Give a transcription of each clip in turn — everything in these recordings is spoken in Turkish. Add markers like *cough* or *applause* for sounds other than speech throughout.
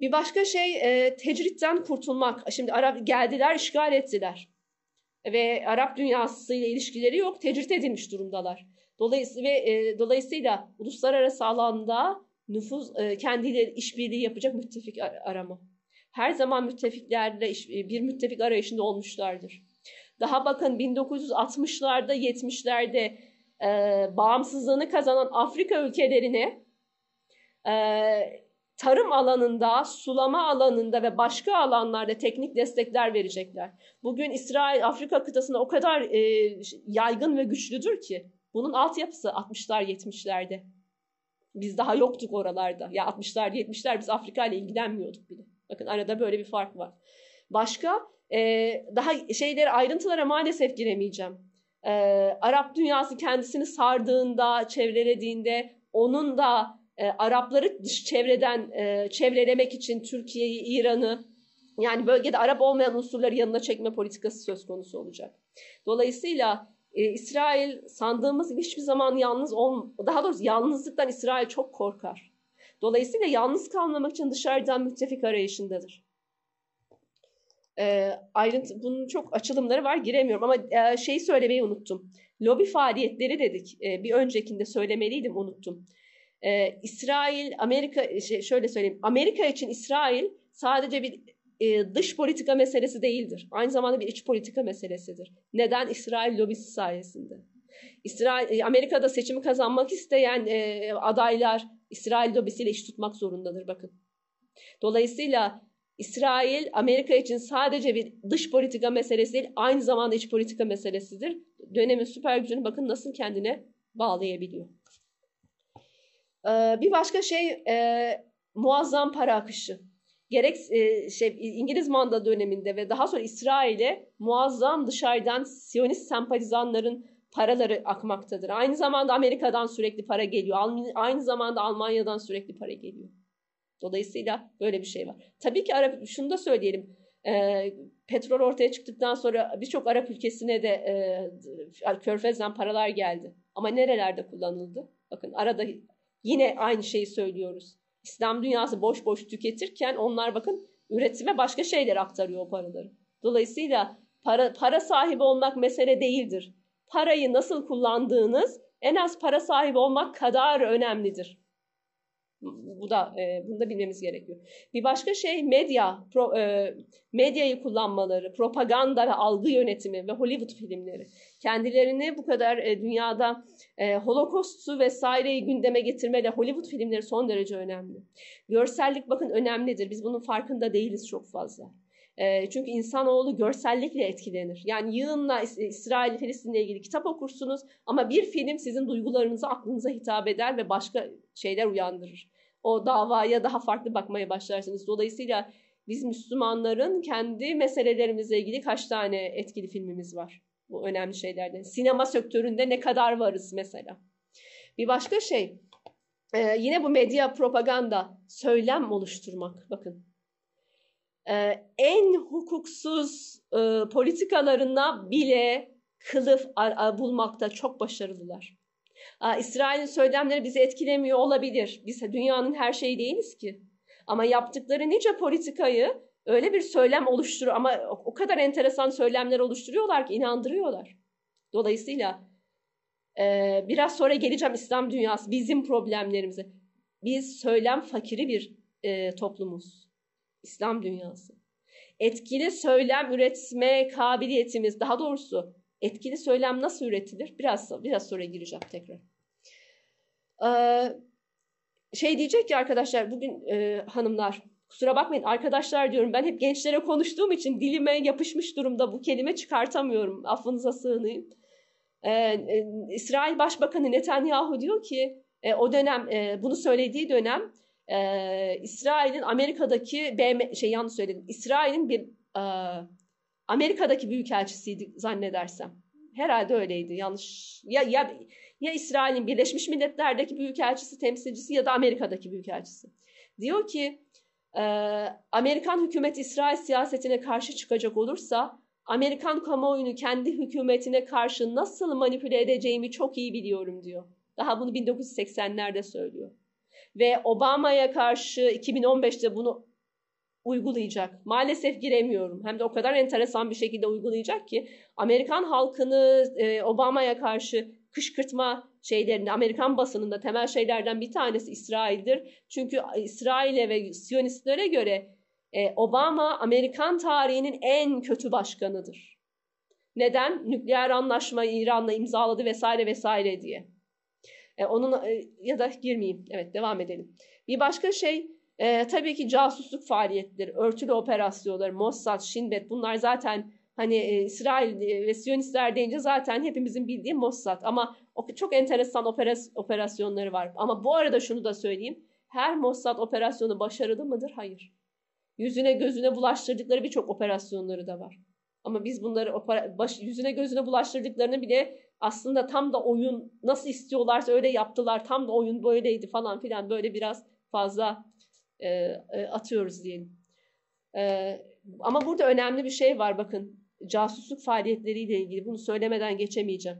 Bir başka şey e, tecritten kurtulmak. Şimdi Arap geldiler, işgal ettiler. Ve Arap dünyasıyla ilişkileri yok, tecrit edilmiş durumdalar. Dolayısıyla, ve, e, dolayısıyla uluslararası alanda nüfuz e, kendileri işbirliği yapacak müttefik arama. Her zaman müttefiklerle iş, e, bir müttefik arayışında olmuşlardır. Daha bakın 1960'larda 70'lerde e, bağımsızlığını kazanan Afrika ülkelerine e, tarım alanında, sulama alanında ve başka alanlarda teknik destekler verecekler. Bugün İsrail Afrika kıtasında o kadar e, yaygın ve güçlüdür ki bunun altyapısı 60'lar 70'lerde. Biz daha yoktuk oralarda. Ya 60'lar 70'ler biz Afrika ile ilgilenmiyorduk bile. Bakın arada böyle bir fark var. Başka e, daha şeyleri ayrıntılara maalesef giremeyeceğim. E, Arap dünyası kendisini sardığında, çevrelediğinde onun da e, Arapları dış çevreden e, çevrelemek için Türkiye'yi, İran'ı yani bölgede Arap olmayan unsurları yanına çekme politikası söz konusu olacak. Dolayısıyla e, İsrail sandığımız gibi hiçbir zaman yalnız ol, daha doğrusu yalnızlıktan İsrail çok korkar. Dolayısıyla yalnız kalmamak için dışarıdan müttefik arayışındadır. E, ayrıntı, bunun çok açılımları var giremiyorum ama e, şeyi söylemeyi unuttum. Lobi faaliyetleri dedik. E, bir öncekinde söylemeliydim unuttum. E, İsrail, Amerika, şey, şöyle söyleyeyim. Amerika için İsrail sadece bir e, dış politika meselesi değildir. Aynı zamanda bir iç politika meselesidir. Neden? İsrail lobisi sayesinde. İsrail, e, Amerika'da seçimi kazanmak isteyen e, adaylar İsrail lobisiyle iş tutmak zorundadır bakın. Dolayısıyla İsrail Amerika için sadece bir dış politika meselesi değil, aynı zamanda iç politika meselesidir. Dönemin süper gücünü bakın nasıl kendine bağlayabiliyor. Ee, bir başka şey e, muazzam para akışı. Gerek e, şey İngiliz manda döneminde ve daha sonra İsrail'e muazzam dışarıdan Siyonist sempatizanların paraları akmaktadır. Aynı zamanda Amerika'dan sürekli para geliyor. Aynı zamanda Almanya'dan sürekli para geliyor. Dolayısıyla böyle bir şey var. Tabii ki Arap, şunu da söyleyelim. E, petrol ortaya çıktıktan sonra birçok Arap ülkesine de e, Körfez'den paralar geldi. Ama nerelerde kullanıldı? Bakın arada yine aynı şeyi söylüyoruz. İslam dünyası boş boş tüketirken onlar bakın üretime başka şeyler aktarıyor o paraları. Dolayısıyla para, para sahibi olmak mesele değildir. Parayı nasıl kullandığınız en az para sahibi olmak kadar önemlidir. Bu da e, bunu da bilmemiz gerekiyor. Bir başka şey medya, pro, e, medyayı kullanmaları, propaganda ve algı yönetimi ve Hollywood filmleri. Kendilerini bu kadar e, dünyada e, Holocaust'u vesaireyi gündeme getirmeyle Hollywood filmleri son derece önemli. Görsellik bakın önemlidir. Biz bunun farkında değiliz çok fazla. E, çünkü insanoğlu görsellikle etkilenir. Yani yığınla İsrail, Filistin'le ilgili kitap okursunuz ama bir film sizin duygularınıza, aklınıza hitap eder ve başka şeyler uyandırır. O davaya daha farklı bakmaya başlarsınız. Dolayısıyla biz Müslümanların kendi meselelerimizle ilgili kaç tane etkili filmimiz var? Bu önemli şeylerden. Sinema sektöründe ne kadar varız mesela. Bir başka şey, e, yine bu medya propaganda, söylem oluşturmak. Bakın, e, en hukuksuz e, politikalarına bile kılıf bulmakta çok başarılılar. İsrail'in söylemleri bizi etkilemiyor olabilir. Biz dünyanın her şeyi değiliz ki. Ama yaptıkları nice politikayı öyle bir söylem oluşturuyor ama o kadar enteresan söylemler oluşturuyorlar ki inandırıyorlar. Dolayısıyla e, biraz sonra geleceğim İslam dünyası bizim problemlerimize. Biz söylem fakiri bir e, toplumuz. İslam dünyası. Etkili söylem üretme kabiliyetimiz daha doğrusu etkili söylem nasıl üretilir? Biraz biraz sonra gireceğim tekrar. Ee, şey diyecek ki arkadaşlar bugün e, hanımlar kusura bakmayın arkadaşlar diyorum ben hep gençlere konuştuğum için dilime yapışmış durumda bu kelime çıkartamıyorum affınıza sığınayım. Ee, e, İsrail Başbakanı Netanyahu diyor ki e, o dönem e, bunu söylediği dönem e, İsrail'in Amerika'daki BM, şey yanlış söyledim İsrail'in bir e, Amerika'daki büyükelçisiydi zannedersem. Herhalde öyleydi. Yanlış ya ya ya İsrail'in Birleşmiş Milletler'deki büyükelçisi, temsilcisi ya da Amerika'daki büyükelçisi. Diyor ki e, Amerikan hükümeti İsrail siyasetine karşı çıkacak olursa Amerikan kamuoyunu kendi hükümetine karşı nasıl manipüle edeceğimi çok iyi biliyorum diyor. Daha bunu 1980'lerde söylüyor. Ve Obama'ya karşı 2015'te bunu uygulayacak. Maalesef giremiyorum. Hem de o kadar enteresan bir şekilde uygulayacak ki Amerikan halkını e, Obama'ya karşı kışkırtma şeylerinde Amerikan basınında temel şeylerden bir tanesi İsrail'dir. Çünkü İsrail'e ve Siyonistlere göre e, Obama Amerikan tarihinin en kötü başkanıdır. Neden? Nükleer anlaşma İran'la imzaladı vesaire vesaire diye. E, onun e, ya da girmeyeyim. Evet devam edelim. Bir başka şey e, tabii ki casusluk faaliyetleri, örtülü operasyonlar, Mossad, Shin Bet bunlar zaten hani e, İsrail ve Siyonistler deyince zaten hepimizin bildiği Mossad ama o, çok enteresan operas, operasyonları var. Ama bu arada şunu da söyleyeyim. Her Mossad operasyonu başarılı mıdır? Hayır. Yüzüne gözüne bulaştırdıkları birçok operasyonları da var. Ama biz bunları opera, baş, yüzüne gözüne bulaştırdıklarını bile aslında tam da oyun nasıl istiyorlarsa öyle yaptılar. Tam da oyun böyleydi falan filan böyle biraz fazla e, e, atıyoruz diyelim. E, ama burada önemli bir şey var bakın. Casusluk faaliyetleriyle ilgili bunu söylemeden geçemeyeceğim.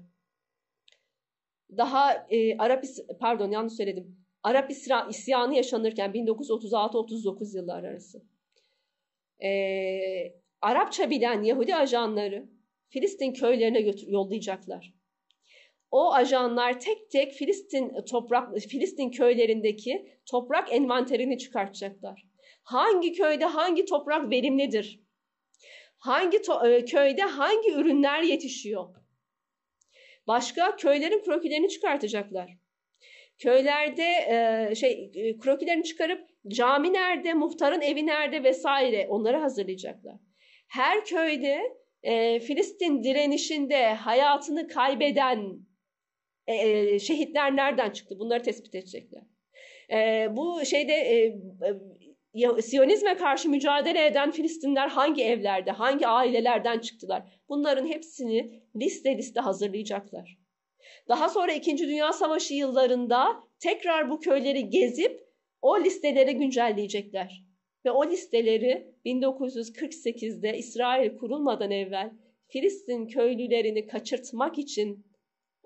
Daha e, Arap pardon yanlış söyledim. Arap İsra, isyanı yaşanırken 1936-39 yıllar arası. E, Arapça bilen Yahudi ajanları Filistin köylerine götür, yollayacaklar. O ajanlar tek tek Filistin toprak Filistin köylerindeki toprak envanterini çıkartacaklar. Hangi köyde hangi toprak verimlidir? Hangi to- köyde hangi ürünler yetişiyor? Başka köylerin krokilerini çıkartacaklar. Köylerde e, şey e, krokilerini çıkarıp cami nerede, muhtarın evi nerede vesaire onları hazırlayacaklar. Her köyde e, Filistin direnişinde hayatını kaybeden e, şehitler nereden çıktı? Bunları tespit edecekler. E, bu şeyde e, e, Siyonizme karşı mücadele eden Filistinler hangi evlerde, hangi ailelerden çıktılar? Bunların hepsini liste liste hazırlayacaklar. Daha sonra İkinci Dünya Savaşı yıllarında tekrar bu köyleri gezip o listeleri güncelleyecekler. Ve o listeleri 1948'de İsrail kurulmadan evvel Filistin köylülerini kaçırtmak için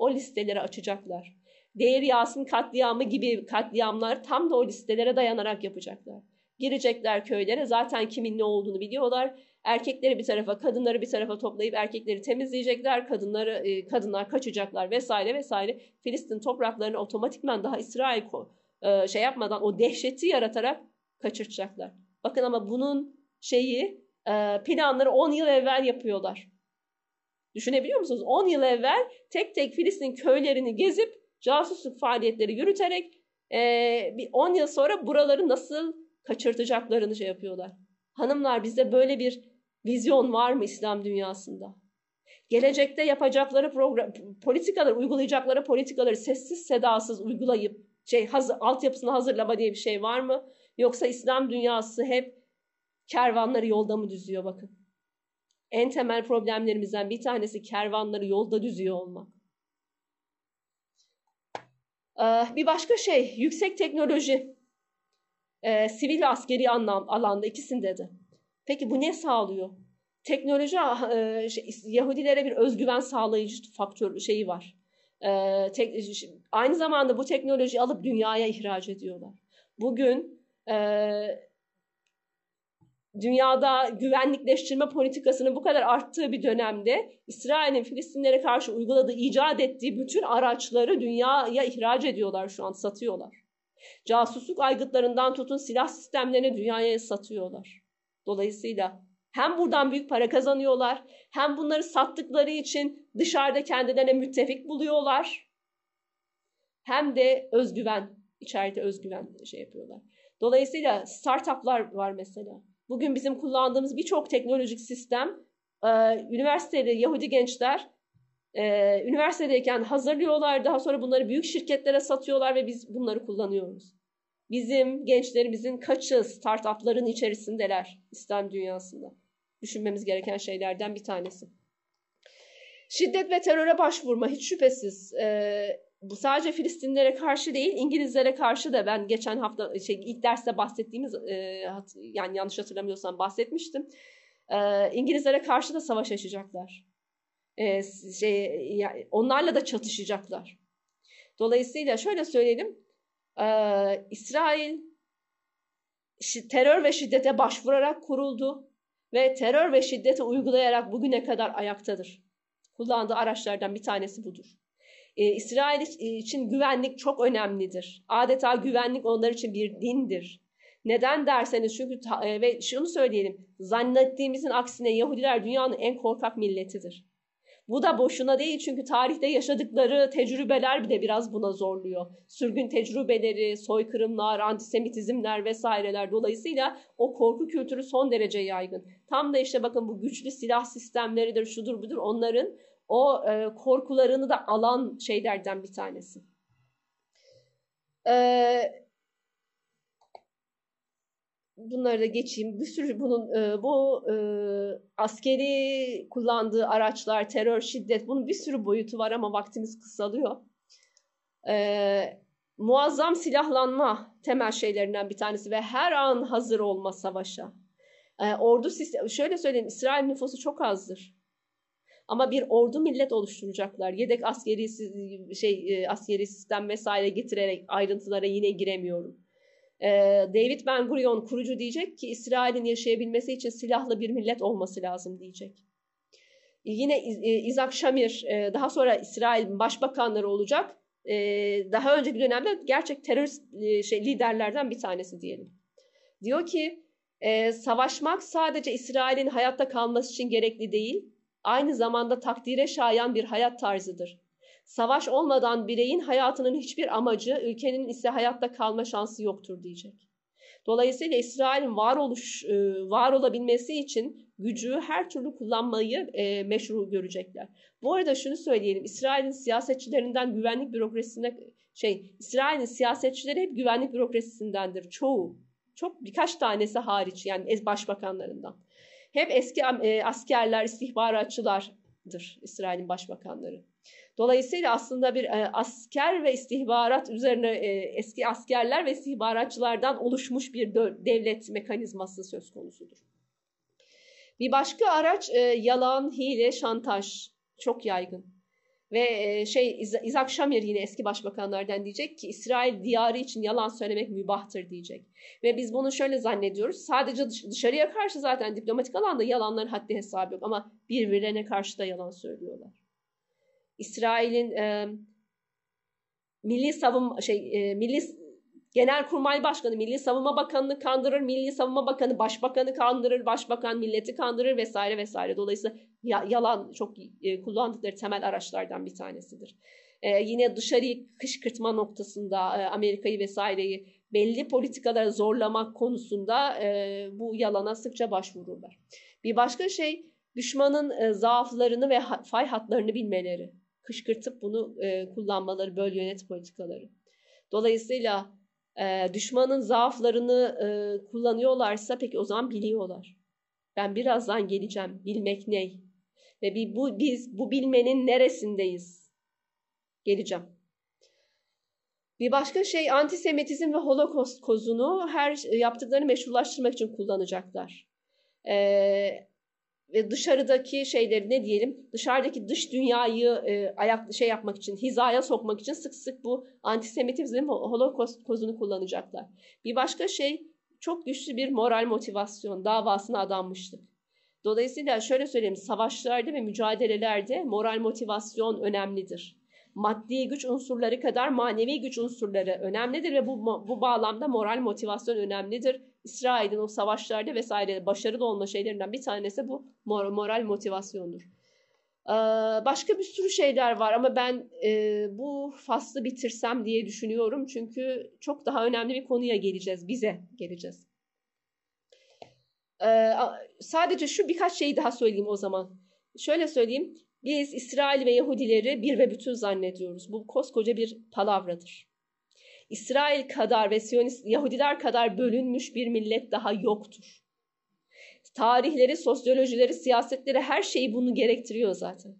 o listeleri açacaklar. Değer Yasin katliamı gibi katliamlar tam da o listelere dayanarak yapacaklar. Girecekler köylere zaten kimin ne olduğunu biliyorlar. Erkekleri bir tarafa, kadınları bir tarafa toplayıp erkekleri temizleyecekler. Kadınları e, kadınlar kaçacaklar vesaire vesaire. Filistin topraklarını otomatikman daha İsrail e, şey yapmadan o dehşeti yaratarak kaçıracaklar. Bakın ama bunun şeyi e, planları 10 yıl evvel yapıyorlar. Düşünebiliyor musunuz? 10 yıl evvel tek tek Filistin köylerini gezip casusluk faaliyetleri yürüterek e, bir 10 yıl sonra buraları nasıl kaçırtacaklarını şey yapıyorlar. Hanımlar bizde böyle bir vizyon var mı İslam dünyasında? Gelecekte yapacakları program, politikaları, uygulayacakları politikaları sessiz sedasız uygulayıp şey hazır, altyapısını hazırlama diye bir şey var mı? Yoksa İslam dünyası hep kervanları yolda mı düzüyor bakın. En temel problemlerimizden bir tanesi kervanları yolda düzüyor olmak. Ee, bir başka şey, yüksek teknoloji. Ee, sivil ve askeri anlam, alanda ikisinde de. Peki bu ne sağlıyor? Teknoloji ah, e, şey, Yahudilere bir özgüven sağlayıcı faktör şeyi var. Ee, aynı zamanda bu teknolojiyi alıp dünyaya ihraç ediyorlar. Bugün e, dünyada güvenlikleştirme politikasının bu kadar arttığı bir dönemde İsrail'in Filistinlere karşı uyguladığı, icat ettiği bütün araçları dünyaya ihraç ediyorlar şu an, satıyorlar. Casusluk aygıtlarından tutun silah sistemlerini dünyaya satıyorlar. Dolayısıyla hem buradan büyük para kazanıyorlar, hem bunları sattıkları için dışarıda kendilerine müttefik buluyorlar. Hem de özgüven, içeride özgüven şey yapıyorlar. Dolayısıyla startuplar var mesela. Bugün bizim kullandığımız birçok teknolojik sistem e, üniversitede Yahudi gençler e, üniversitedeyken hazırlıyorlar. Daha sonra bunları büyük şirketlere satıyorlar ve biz bunları kullanıyoruz. Bizim gençlerimizin kaçı startupların içerisindeler İslam dünyasında. Düşünmemiz gereken şeylerden bir tanesi. Şiddet ve teröre başvurma hiç şüphesiz. E, bu sadece Filistinlere karşı değil, İngilizlere karşı da ben geçen hafta şey ilk derste bahsettiğimiz e, yani yanlış hatırlamıyorsam bahsetmiştim. E, İngilizlere karşı da savaş açacaklar. E, şey yani onlarla da çatışacaklar. Dolayısıyla şöyle söyleyelim. E, İsrail terör ve şiddete başvurarak kuruldu ve terör ve şiddeti uygulayarak bugüne kadar ayaktadır. Kullandığı araçlardan bir tanesi budur. Ee, İsrail için güvenlik çok önemlidir. Adeta güvenlik onlar için bir dindir. Neden derseniz çünkü e, ve şunu söyleyelim. Zannettiğimizin aksine Yahudiler dünyanın en korkak milletidir. Bu da boşuna değil çünkü tarihte yaşadıkları tecrübeler de biraz buna zorluyor. Sürgün tecrübeleri, soykırımlar, antisemitizmler vesaireler dolayısıyla o korku kültürü son derece yaygın. Tam da işte bakın bu güçlü silah sistemleridir, şudur budur onların o e, korkularını da alan şeylerden bir tanesi. Ee, bunları da geçeyim. Bir sürü bunun e, bu e, askeri kullandığı araçlar, terör, şiddet bunun bir sürü boyutu var ama vaktimiz kısalıyor. E, muazzam silahlanma temel şeylerinden bir tanesi ve her an hazır olma savaşa. E, ordu sistemi, şöyle söyleyeyim İsrail nüfusu çok azdır. Ama bir ordu millet oluşturacaklar. Yedek askeri şey askeri sistem vesaire getirerek ayrıntılara yine giremiyorum. Ee, David Ben Gurion kurucu diyecek ki İsrail'in yaşayabilmesi için silahlı bir millet olması lazım diyecek. Yine e, Isaac Shamir e, daha sonra İsrail başbakanları olacak. E, daha önceki dönemde gerçek terörist şey, liderlerden bir tanesi diyelim. Diyor ki savaşmak sadece İsrail'in hayatta kalması için gerekli değil, aynı zamanda takdire şayan bir hayat tarzıdır. Savaş olmadan bireyin hayatının hiçbir amacı, ülkenin ise hayatta kalma şansı yoktur diyecek. Dolayısıyla İsrail'in varoluş, e, var olabilmesi için gücü her türlü kullanmayı e, meşru görecekler. Bu arada şunu söyleyelim. İsrail'in siyasetçilerinden güvenlik bürokrasisine şey, İsrail'in siyasetçileri hep güvenlik bürokrasisindendir. Çoğu. Çok birkaç tanesi hariç yani başbakanlarından. Hep eski e, askerler, istihbaratçılardır İsrail'in başbakanları. Dolayısıyla aslında bir e, asker ve istihbarat üzerine e, eski askerler ve istihbaratçılardan oluşmuş bir devlet mekanizması söz konusudur. Bir başka araç yalan, hile, şantaj çok yaygın. Ve şey İzak Şamir yine eski başbakanlardan diyecek ki İsrail diyarı için yalan söylemek mübahtır diyecek. Ve biz bunu şöyle zannediyoruz. Sadece dışarıya karşı zaten diplomatik alanda yalanların haddi hesabı yok ama birbirlerine karşı da yalan söylüyorlar. İsrail'in e, Milli Savunma şey e, Milli Genelkurmay Başkanı Milli Savunma Bakanı'nı kandırır, Milli Savunma Bakanı Başbakanı kandırır, Başbakan milleti kandırır vesaire vesaire. Dolayısıyla ya, yalan çok e, kullandıkları temel araçlardan bir tanesidir. E, yine dışarıyı kışkırtma noktasında e, Amerika'yı vesaireyi belli politikalara zorlamak konusunda e, bu yalana sıkça başvururlar. Bir başka şey düşmanın e, zaaflarını ve fay hatlarını bilmeleri kışkırtıp bunu e, kullanmaları, böl yönet politikaları. Dolayısıyla e, düşmanın zaaflarını e, kullanıyorlarsa peki o zaman biliyorlar. Ben birazdan geleceğim. Bilmek ne? Ve bir, bu, biz bu bilmenin neresindeyiz? Geleceğim. Bir başka şey antisemitizm ve holokost kozunu her yaptıklarını meşrulaştırmak için kullanacaklar. Ee, ve dışarıdaki şeyleri ne diyelim dışarıdaki dış dünyayı e, ayak şey yapmak için hizaya sokmak için sık sık bu antisemitizm holokost kozunu kullanacaklar. Bir başka şey çok güçlü bir moral motivasyon davasına adanmıştık. Dolayısıyla şöyle söyleyeyim savaşlarda ve mücadelelerde moral motivasyon önemlidir. Maddi güç unsurları kadar manevi güç unsurları önemlidir ve bu, bu bağlamda moral motivasyon önemlidir İsrail'in o savaşlarda vesaire başarılı olma şeylerinden bir tanesi bu moral motivasyondur. Ee, başka bir sürü şeyler var ama ben e, bu faslı bitirsem diye düşünüyorum. Çünkü çok daha önemli bir konuya geleceğiz. Bize geleceğiz. Ee, sadece şu birkaç şeyi daha söyleyeyim o zaman. Şöyle söyleyeyim. Biz İsrail ve Yahudileri bir ve bütün zannediyoruz. Bu koskoca bir palavradır. İsrail kadar ve Siyonist Yahudiler kadar bölünmüş bir millet daha yoktur. Tarihleri, sosyolojileri, siyasetleri her şeyi bunu gerektiriyor zaten.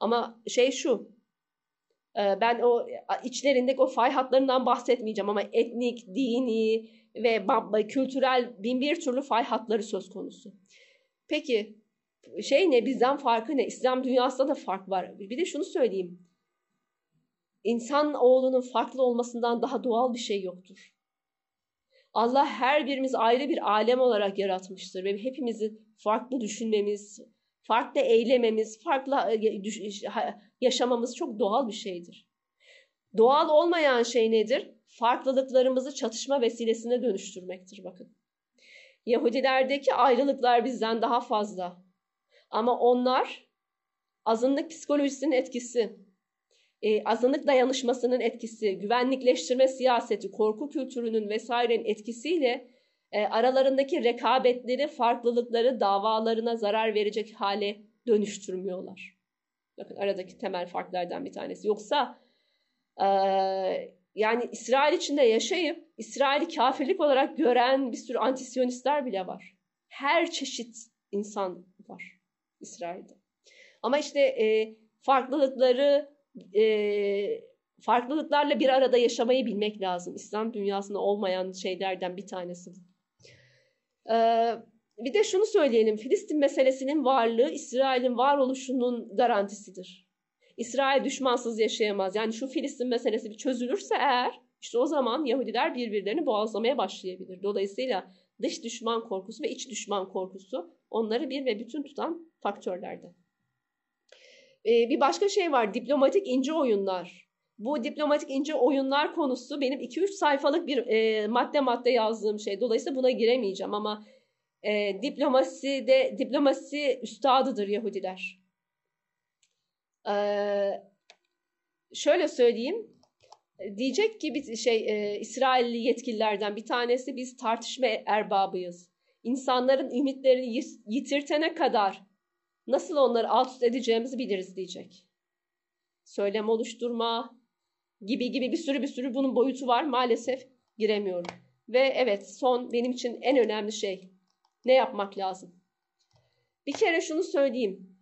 Ama şey şu, e, ben o içlerindeki o fay hatlarından bahsetmeyeceğim ama etnik, dini ve kültürel bin bir türlü fay hatları söz konusu. Peki şey ne bizden farkı ne? İslam dünyasında da fark var. Bir de şunu söyleyeyim insan oğlunun farklı olmasından daha doğal bir şey yoktur. Allah her birimiz ayrı bir alem olarak yaratmıştır ve hepimizi farklı düşünmemiz, farklı eylememiz, farklı e, yaşamamız çok doğal bir şeydir. Doğal olmayan şey nedir? Farklılıklarımızı çatışma vesilesine dönüştürmektir bakın. Yahudilerdeki ayrılıklar bizden daha fazla. Ama onlar azınlık psikolojisinin etkisi, e, azınlık dayanışmasının etkisi, güvenlikleştirme siyaseti, korku kültürünün vesairenin etkisiyle e, aralarındaki rekabetleri, farklılıkları davalarına zarar verecek hale dönüştürmüyorlar. Bakın aradaki temel farklardan bir tanesi. Yoksa e, yani İsrail içinde yaşayıp İsrail'i kafirlik olarak gören bir sürü antisyonistler bile var. Her çeşit insan var İsrail'de. Ama işte e, farklılıkları e, farklılıklarla bir arada yaşamayı bilmek lazım. İslam dünyasında olmayan şeylerden bir tanesi. Ee, bir de şunu söyleyelim. Filistin meselesinin varlığı İsrail'in varoluşunun garantisidir. İsrail düşmansız yaşayamaz. Yani şu Filistin meselesi bir çözülürse eğer işte o zaman Yahudiler birbirlerini boğazlamaya başlayabilir. Dolayısıyla dış düşman korkusu ve iç düşman korkusu onları bir ve bütün tutan faktörlerden. Ee, bir başka şey var diplomatik ince oyunlar. Bu diplomatik ince oyunlar konusu benim 2-3 sayfalık bir e, madde madde yazdığım şey. Dolayısıyla buna giremeyeceğim ama e, diplomasi de diplomasi üstadıdır Yahudiler. Ee, şöyle söyleyeyim. Diyecek ki bir şey e, İsrailli yetkililerden bir tanesi biz tartışma erbabıyız. İnsanların ümitlerini yitirtene kadar nasıl onları alt üst edeceğimizi biliriz diyecek. Söylem oluşturma gibi gibi bir sürü bir sürü bunun boyutu var. Maalesef giremiyorum. Ve evet son benim için en önemli şey ne yapmak lazım? Bir kere şunu söyleyeyim.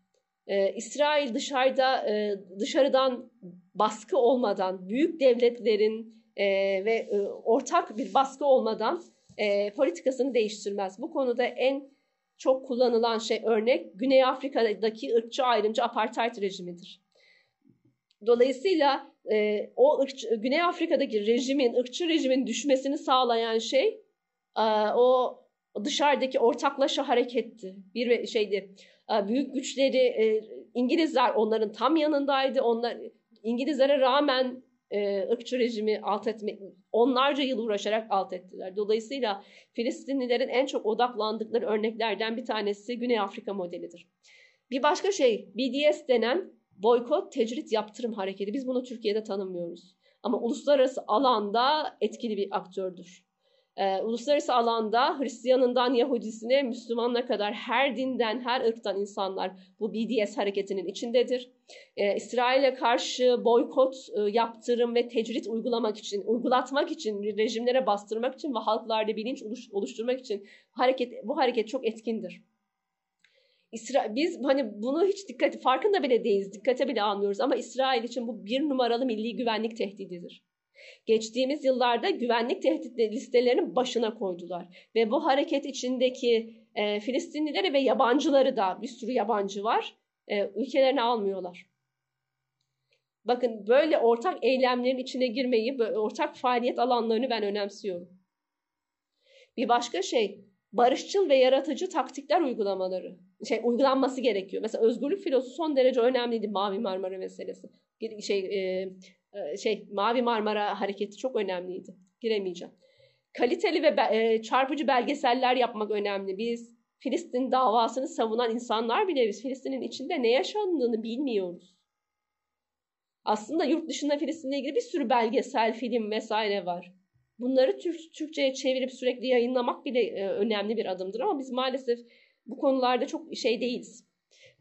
Ee, İsrail dışarıda e, dışarıdan baskı olmadan büyük devletlerin e, ve e, ortak bir baskı olmadan e, politikasını değiştirmez. Bu konuda en çok kullanılan şey örnek Güney Afrika'daki ırkçı ayrımcı apartheid rejimidir. Dolayısıyla e, o ırkçı, Güney Afrika'daki rejimin, ırkçı rejimin düşmesini sağlayan şey e, o dışarıdaki ortaklaşa hareketti. Bir şeydi. E, büyük güçleri e, İngilizler onların tam yanındaydı. Onlar İngilizlere rağmen e, ırkçı rejimi alt etmek, onlarca yıl uğraşarak alt ettiler. Dolayısıyla Filistinlilerin en çok odaklandıkları örneklerden bir tanesi Güney Afrika modelidir. Bir başka şey BDS denen boykot, tecrit, yaptırım hareketi. Biz bunu Türkiye'de tanımıyoruz. Ama uluslararası alanda etkili bir aktördür. Ee, uluslararası alanda Hristiyanından Yahudisine, Müslümanına kadar her dinden, her ırktan insanlar bu BDS hareketinin içindedir. Ee, İsrail'e karşı boykot, e, yaptırım ve tecrit uygulamak için, uygulatmak için, rejimlere bastırmak için ve halklarda bilinç oluşturmak için hareket, bu hareket çok etkindir. İsra biz hani bunu hiç dikkat farkında bile değiliz, dikkate bile almıyoruz ama İsrail için bu bir numaralı milli güvenlik tehdididir. Geçtiğimiz yıllarda güvenlik tehdit listelerinin başına koydular ve bu hareket içindeki e, Filistinlileri ve yabancıları da bir sürü yabancı var, e, ülkelerine almıyorlar. Bakın böyle ortak eylemlerin içine girmeyi, böyle ortak faaliyet alanlarını ben önemsiyorum. Bir başka şey, barışçıl ve yaratıcı taktikler uygulamaları şey uygulanması gerekiyor. Mesela özgürlük filosu son derece önemliydi Mavi Marmara meselesi. Şey e, şey Mavi Marmara hareketi çok önemliydi. Giremeyeceğim. Kaliteli ve e, çarpıcı belgeseller yapmak önemli. Biz Filistin davasını savunan insanlar bile biz Filistin'in içinde ne yaşandığını bilmiyoruz. Aslında yurt dışında Filistin'le ilgili bir sürü belgesel, film vesaire var. Bunları Türk, Türkçe'ye çevirip sürekli yayınlamak bile e, önemli bir adımdır ama biz maalesef bu konularda çok şey değiliz.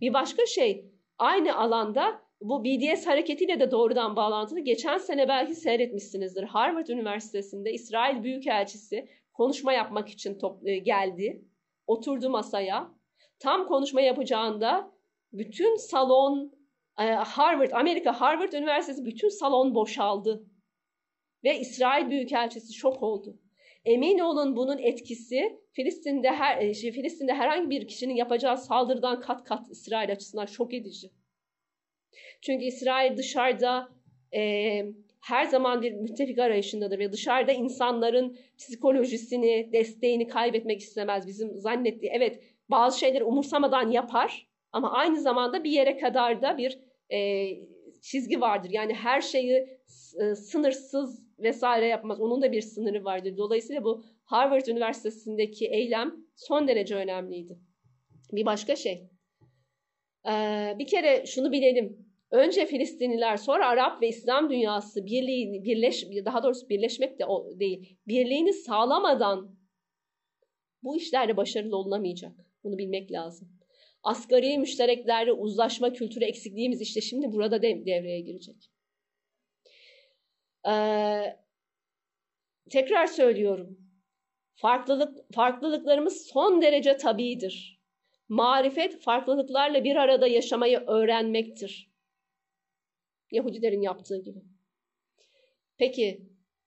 Bir başka şey aynı alanda bu BDS hareketiyle de doğrudan bağlantılı. Geçen sene belki seyretmişsinizdir. Harvard Üniversitesi'nde İsrail Büyükelçisi konuşma yapmak için e, geldi. Oturdu masaya. Tam konuşma yapacağında bütün salon e, Harvard, Amerika Harvard Üniversitesi bütün salon boşaldı. Ve İsrail Büyükelçisi şok oldu. Emin olun bunun etkisi Filistin'de her e, şey, Filistin'de herhangi bir kişinin yapacağı saldırıdan kat kat İsrail açısından şok edici. Çünkü İsrail dışarıda e, her zaman bir müttefik arayışındadır ve dışarıda insanların psikolojisini, desteğini kaybetmek istemez. Bizim zannettiği evet bazı şeyleri umursamadan yapar ama aynı zamanda bir yere kadar da bir e, çizgi vardır. Yani her şeyi e, sınırsız vesaire yapmaz. Onun da bir sınırı vardır. Dolayısıyla bu Harvard Üniversitesi'ndeki eylem son derece önemliydi. Bir başka şey. Ee, bir kere şunu bilelim. Önce Filistinliler, sonra Arap ve İslam dünyası birliğini birleş daha doğrusu birleşmek de o değil. Birliğini sağlamadan bu işlerde başarılı olunamayacak. Bunu bilmek lazım. Asgari müştereklerde uzlaşma kültürü eksikliğimiz işte şimdi burada devreye girecek. Ee, tekrar söylüyorum. Farklılık, farklılıklarımız son derece tabidir. Marifet farklılıklarla bir arada yaşamayı öğrenmektir. Yahudilerin yaptığı gibi. Peki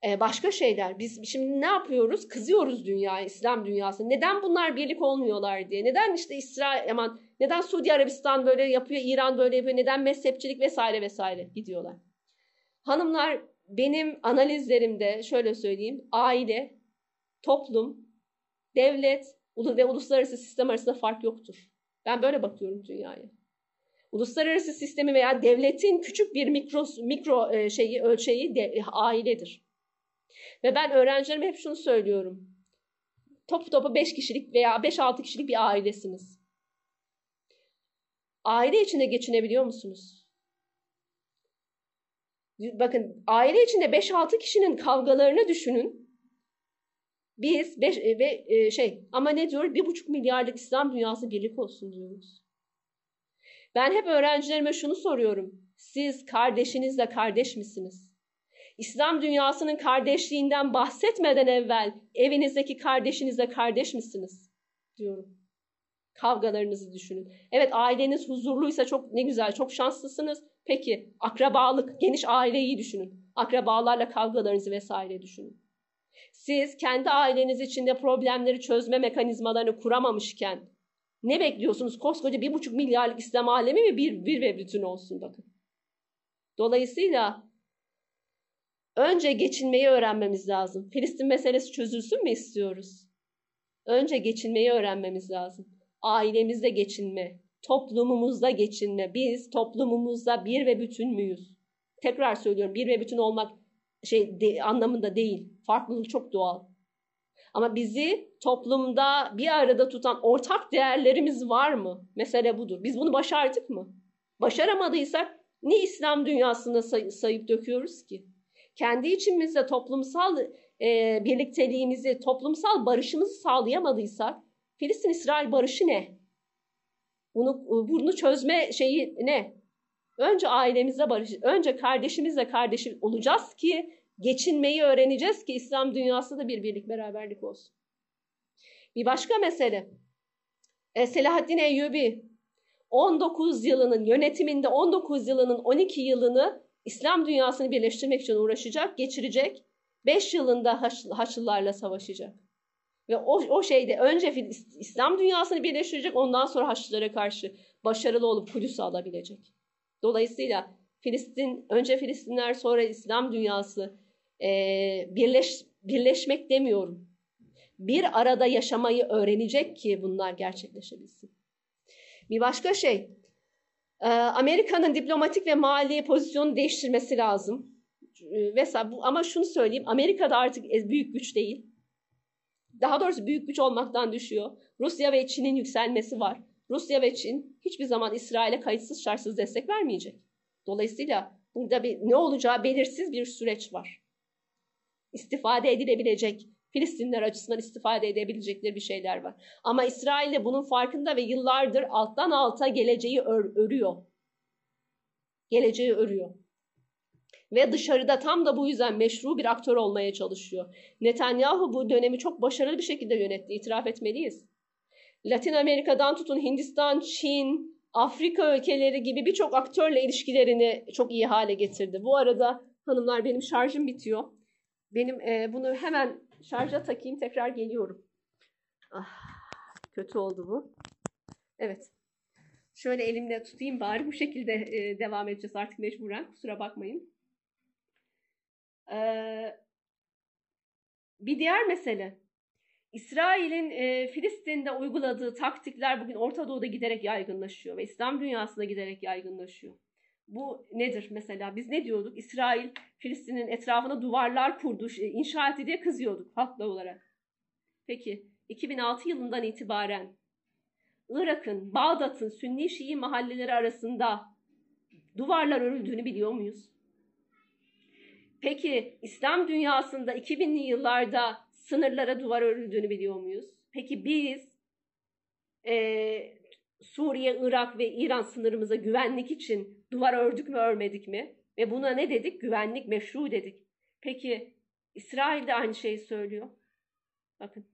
e, başka şeyler. Biz şimdi ne yapıyoruz? Kızıyoruz dünyaya, İslam dünyasına. Neden bunlar birlik olmuyorlar diye. Neden işte İsrail, aman neden Suudi Arabistan böyle yapıyor, İran böyle yapıyor, neden mezhepçilik vesaire vesaire gidiyorlar. Hanımlar benim analizlerimde şöyle söyleyeyim. Aile, toplum, devlet ve uluslararası sistem arasında fark yoktur. Ben böyle bakıyorum dünyaya. Uluslararası sistemi veya devletin küçük bir mikro, mikro e, şeyi ölçeği de, e, ailedir. Ve ben öğrencilerime hep şunu söylüyorum. Topu topu 5 kişilik veya 5-6 kişilik bir ailesiniz. Aile içinde geçinebiliyor musunuz? Bakın aile içinde 5-6 kişinin kavgalarını düşünün. Biz beş, e, ve şey ama ne diyor? Bir buçuk milyarlık İslam dünyası birlik olsun diyoruz. Ben hep öğrencilerime şunu soruyorum. Siz kardeşinizle kardeş misiniz? İslam dünyasının kardeşliğinden bahsetmeden evvel evinizdeki kardeşinizle kardeş misiniz? Diyorum. Kavgalarınızı düşünün. Evet aileniz huzurluysa çok ne güzel, çok şanslısınız. Peki akrabalık, geniş aileyi düşünün. Akrabalarla kavgalarınızı vesaire düşünün. Siz kendi aileniz içinde problemleri çözme mekanizmalarını kuramamışken ne bekliyorsunuz? Koskoca bir buçuk milyarlık İslam alemi mi bir, bir ve bütün olsun bakın. Dolayısıyla önce geçinmeyi öğrenmemiz lazım. Filistin meselesi çözülsün mü istiyoruz? Önce geçinmeyi öğrenmemiz lazım. Ailemizde geçinme, toplumumuzda geçinme. Biz toplumumuzda bir ve bütün müyüz? Tekrar söylüyorum bir ve bütün olmak şey de, anlamında değil. Farklılık çok doğal. Ama bizi toplumda bir arada tutan ortak değerlerimiz var mı? Mesele budur. Biz bunu başardık mı? Başaramadıysak ne İslam dünyasında say- sayıp döküyoruz ki? Kendi içimizde toplumsal e, birlikteliğimizi, toplumsal barışımızı sağlayamadıysak Filistin-İsrail barışı ne? Bunu, bunu çözme şeyi ne? Önce ailemizle barış, önce kardeşimizle kardeşim olacağız ki geçinmeyi öğreneceğiz ki İslam dünyası da bir birlik beraberlik olsun. Bir başka mesele. E, Selahaddin Eyyubi 19 yılının yönetiminde 19 yılının 12 yılını İslam dünyasını birleştirmek için uğraşacak, geçirecek. 5 yılında Haç, Haçlılarla savaşacak. Ve o, o şeyde önce İslam dünyasını birleştirecek ondan sonra Haçlılara karşı başarılı olup Kudüs'ü alabilecek. Dolayısıyla Filistin, önce Filistinler sonra İslam dünyası e, birleş, birleşmek demiyorum. Bir arada yaşamayı öğrenecek ki bunlar gerçekleşebilsin. Bir başka şey, e, Amerika'nın diplomatik ve mali pozisyonu değiştirmesi lazım. E, vesaire. Ama şunu söyleyeyim, Amerika'da artık büyük güç değil. Daha doğrusu büyük güç olmaktan düşüyor. Rusya ve Çin'in yükselmesi var. Rusya ve Çin hiçbir zaman İsrail'e kayıtsız şartsız destek vermeyecek. Dolayısıyla burada bir ne olacağı belirsiz bir süreç var. İstifade edilebilecek, Filistinler açısından istifade edebilecekleri bir şeyler var. Ama İsrail de bunun farkında ve yıllardır alttan alta geleceği ör, örüyor. Geleceği örüyor. Ve dışarıda tam da bu yüzden meşru bir aktör olmaya çalışıyor. Netanyahu bu dönemi çok başarılı bir şekilde yönetti, itiraf etmeliyiz. Latin Amerika'dan tutun Hindistan, Çin, Afrika ülkeleri gibi birçok aktörle ilişkilerini çok iyi hale getirdi. Bu arada hanımlar benim şarjım bitiyor. Benim e, bunu hemen şarja takayım tekrar geliyorum. Ah, kötü oldu bu. Evet. Şöyle elimle tutayım bari bu şekilde e, devam edeceğiz artık mecburen. Kusura bakmayın. Ee, bir diğer mesele. İsrail'in e, Filistin'de uyguladığı taktikler bugün Orta Doğu'da giderek yaygınlaşıyor ve İslam dünyasında giderek yaygınlaşıyor. Bu nedir mesela? Biz ne diyorduk? İsrail Filistin'in etrafına duvarlar kurdu, inşa etti diye kızıyorduk haklı olarak. Peki 2006 yılından itibaren Irak'ın, Bağdat'ın Sünni Şii mahalleleri arasında duvarlar örüldüğünü biliyor muyuz? Peki İslam dünyasında 2000'li yıllarda sınırlara duvar örüldüğünü biliyor muyuz? Peki biz e, Suriye, Irak ve İran sınırımıza güvenlik için duvar ördük mü örmedik mi? Ve buna ne dedik? Güvenlik meşru dedik. Peki İsrail de aynı şeyi söylüyor. Bakın.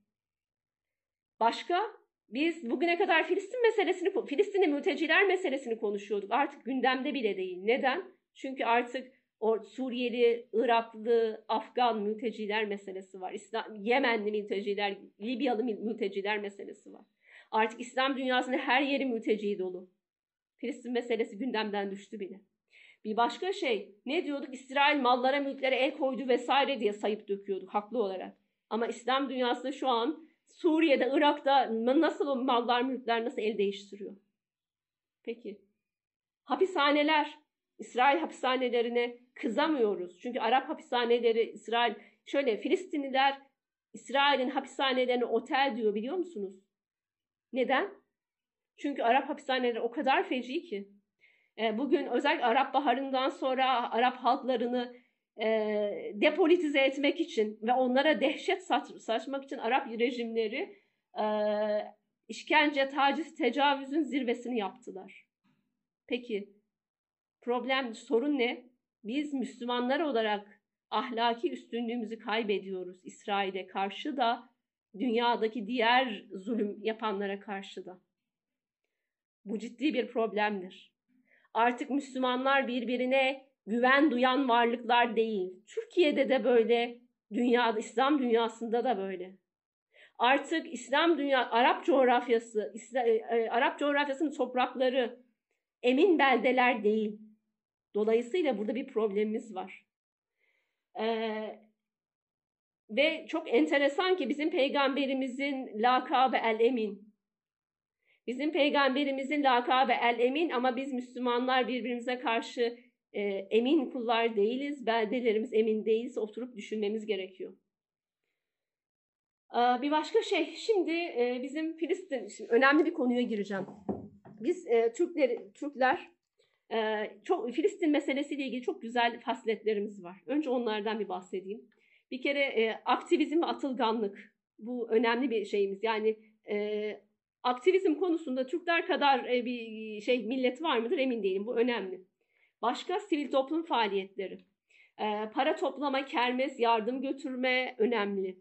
Başka? Biz bugüne kadar Filistin meselesini, Filistin'de mülteciler meselesini konuşuyorduk. Artık gündemde bile değil. Neden? Çünkü artık o Suriyeli, Iraklı, Afgan mülteciler meselesi var. İslam, Yemenli mülteciler, Libyalı mülteciler meselesi var. Artık İslam dünyasında her yeri mülteci dolu. Filistin meselesi gündemden düştü bile. Bir başka şey ne diyorduk? İsrail mallara mülklere el koydu vesaire diye sayıp döküyorduk haklı olarak. Ama İslam dünyasında şu an Suriye'de, Irak'ta nasıl mallar, mülkler nasıl el değiştiriyor? Peki. Hapishaneler, İsrail hapishanelerine kızamıyoruz. Çünkü Arap hapishaneleri, İsrail, şöyle Filistinliler İsrail'in hapishanelerine otel diyor biliyor musunuz? Neden? Çünkü Arap hapishaneleri o kadar feci ki. E, bugün özellikle Arap Baharı'ndan sonra Arap halklarını e, depolitize etmek için ve onlara dehşet saçmak için Arap rejimleri e, işkence, taciz, tecavüzün zirvesini yaptılar. Peki problem, sorun ne? Biz Müslümanlar olarak ahlaki üstünlüğümüzü kaybediyoruz İsrail'e karşı da dünyadaki diğer zulüm yapanlara karşı da. Bu ciddi bir problemdir. Artık Müslümanlar birbirine güven duyan varlıklar değil. Türkiye'de de böyle, dünyada, İslam dünyasında da böyle. Artık İslam dünya, Arap coğrafyası, e, e, Arap coğrafyasının toprakları emin beldeler değil. Dolayısıyla burada bir problemimiz var. Ee, ve çok enteresan ki bizim peygamberimizin lakabı el emin. Bizim peygamberimizin lakabı el emin ama biz Müslümanlar birbirimize karşı e, emin kullar değiliz. Beldelerimiz emin değilse oturup düşünmemiz gerekiyor. Ee, bir başka şey, şimdi e, bizim Filistin, şimdi önemli bir konuya gireceğim. Biz e, Türkler, Türkler e, çok Filistin meselesiyle ilgili çok güzel fasletlerimiz var. Önce onlardan bir bahsedeyim. Bir kere e, aktivizm ve atılganlık. Bu önemli bir şeyimiz. Yani e, aktivizm konusunda Türkler kadar e, bir şey millet var mıdır emin değilim. Bu önemli. Başka sivil toplum faaliyetleri. E, para toplama, kermes, yardım götürme önemli.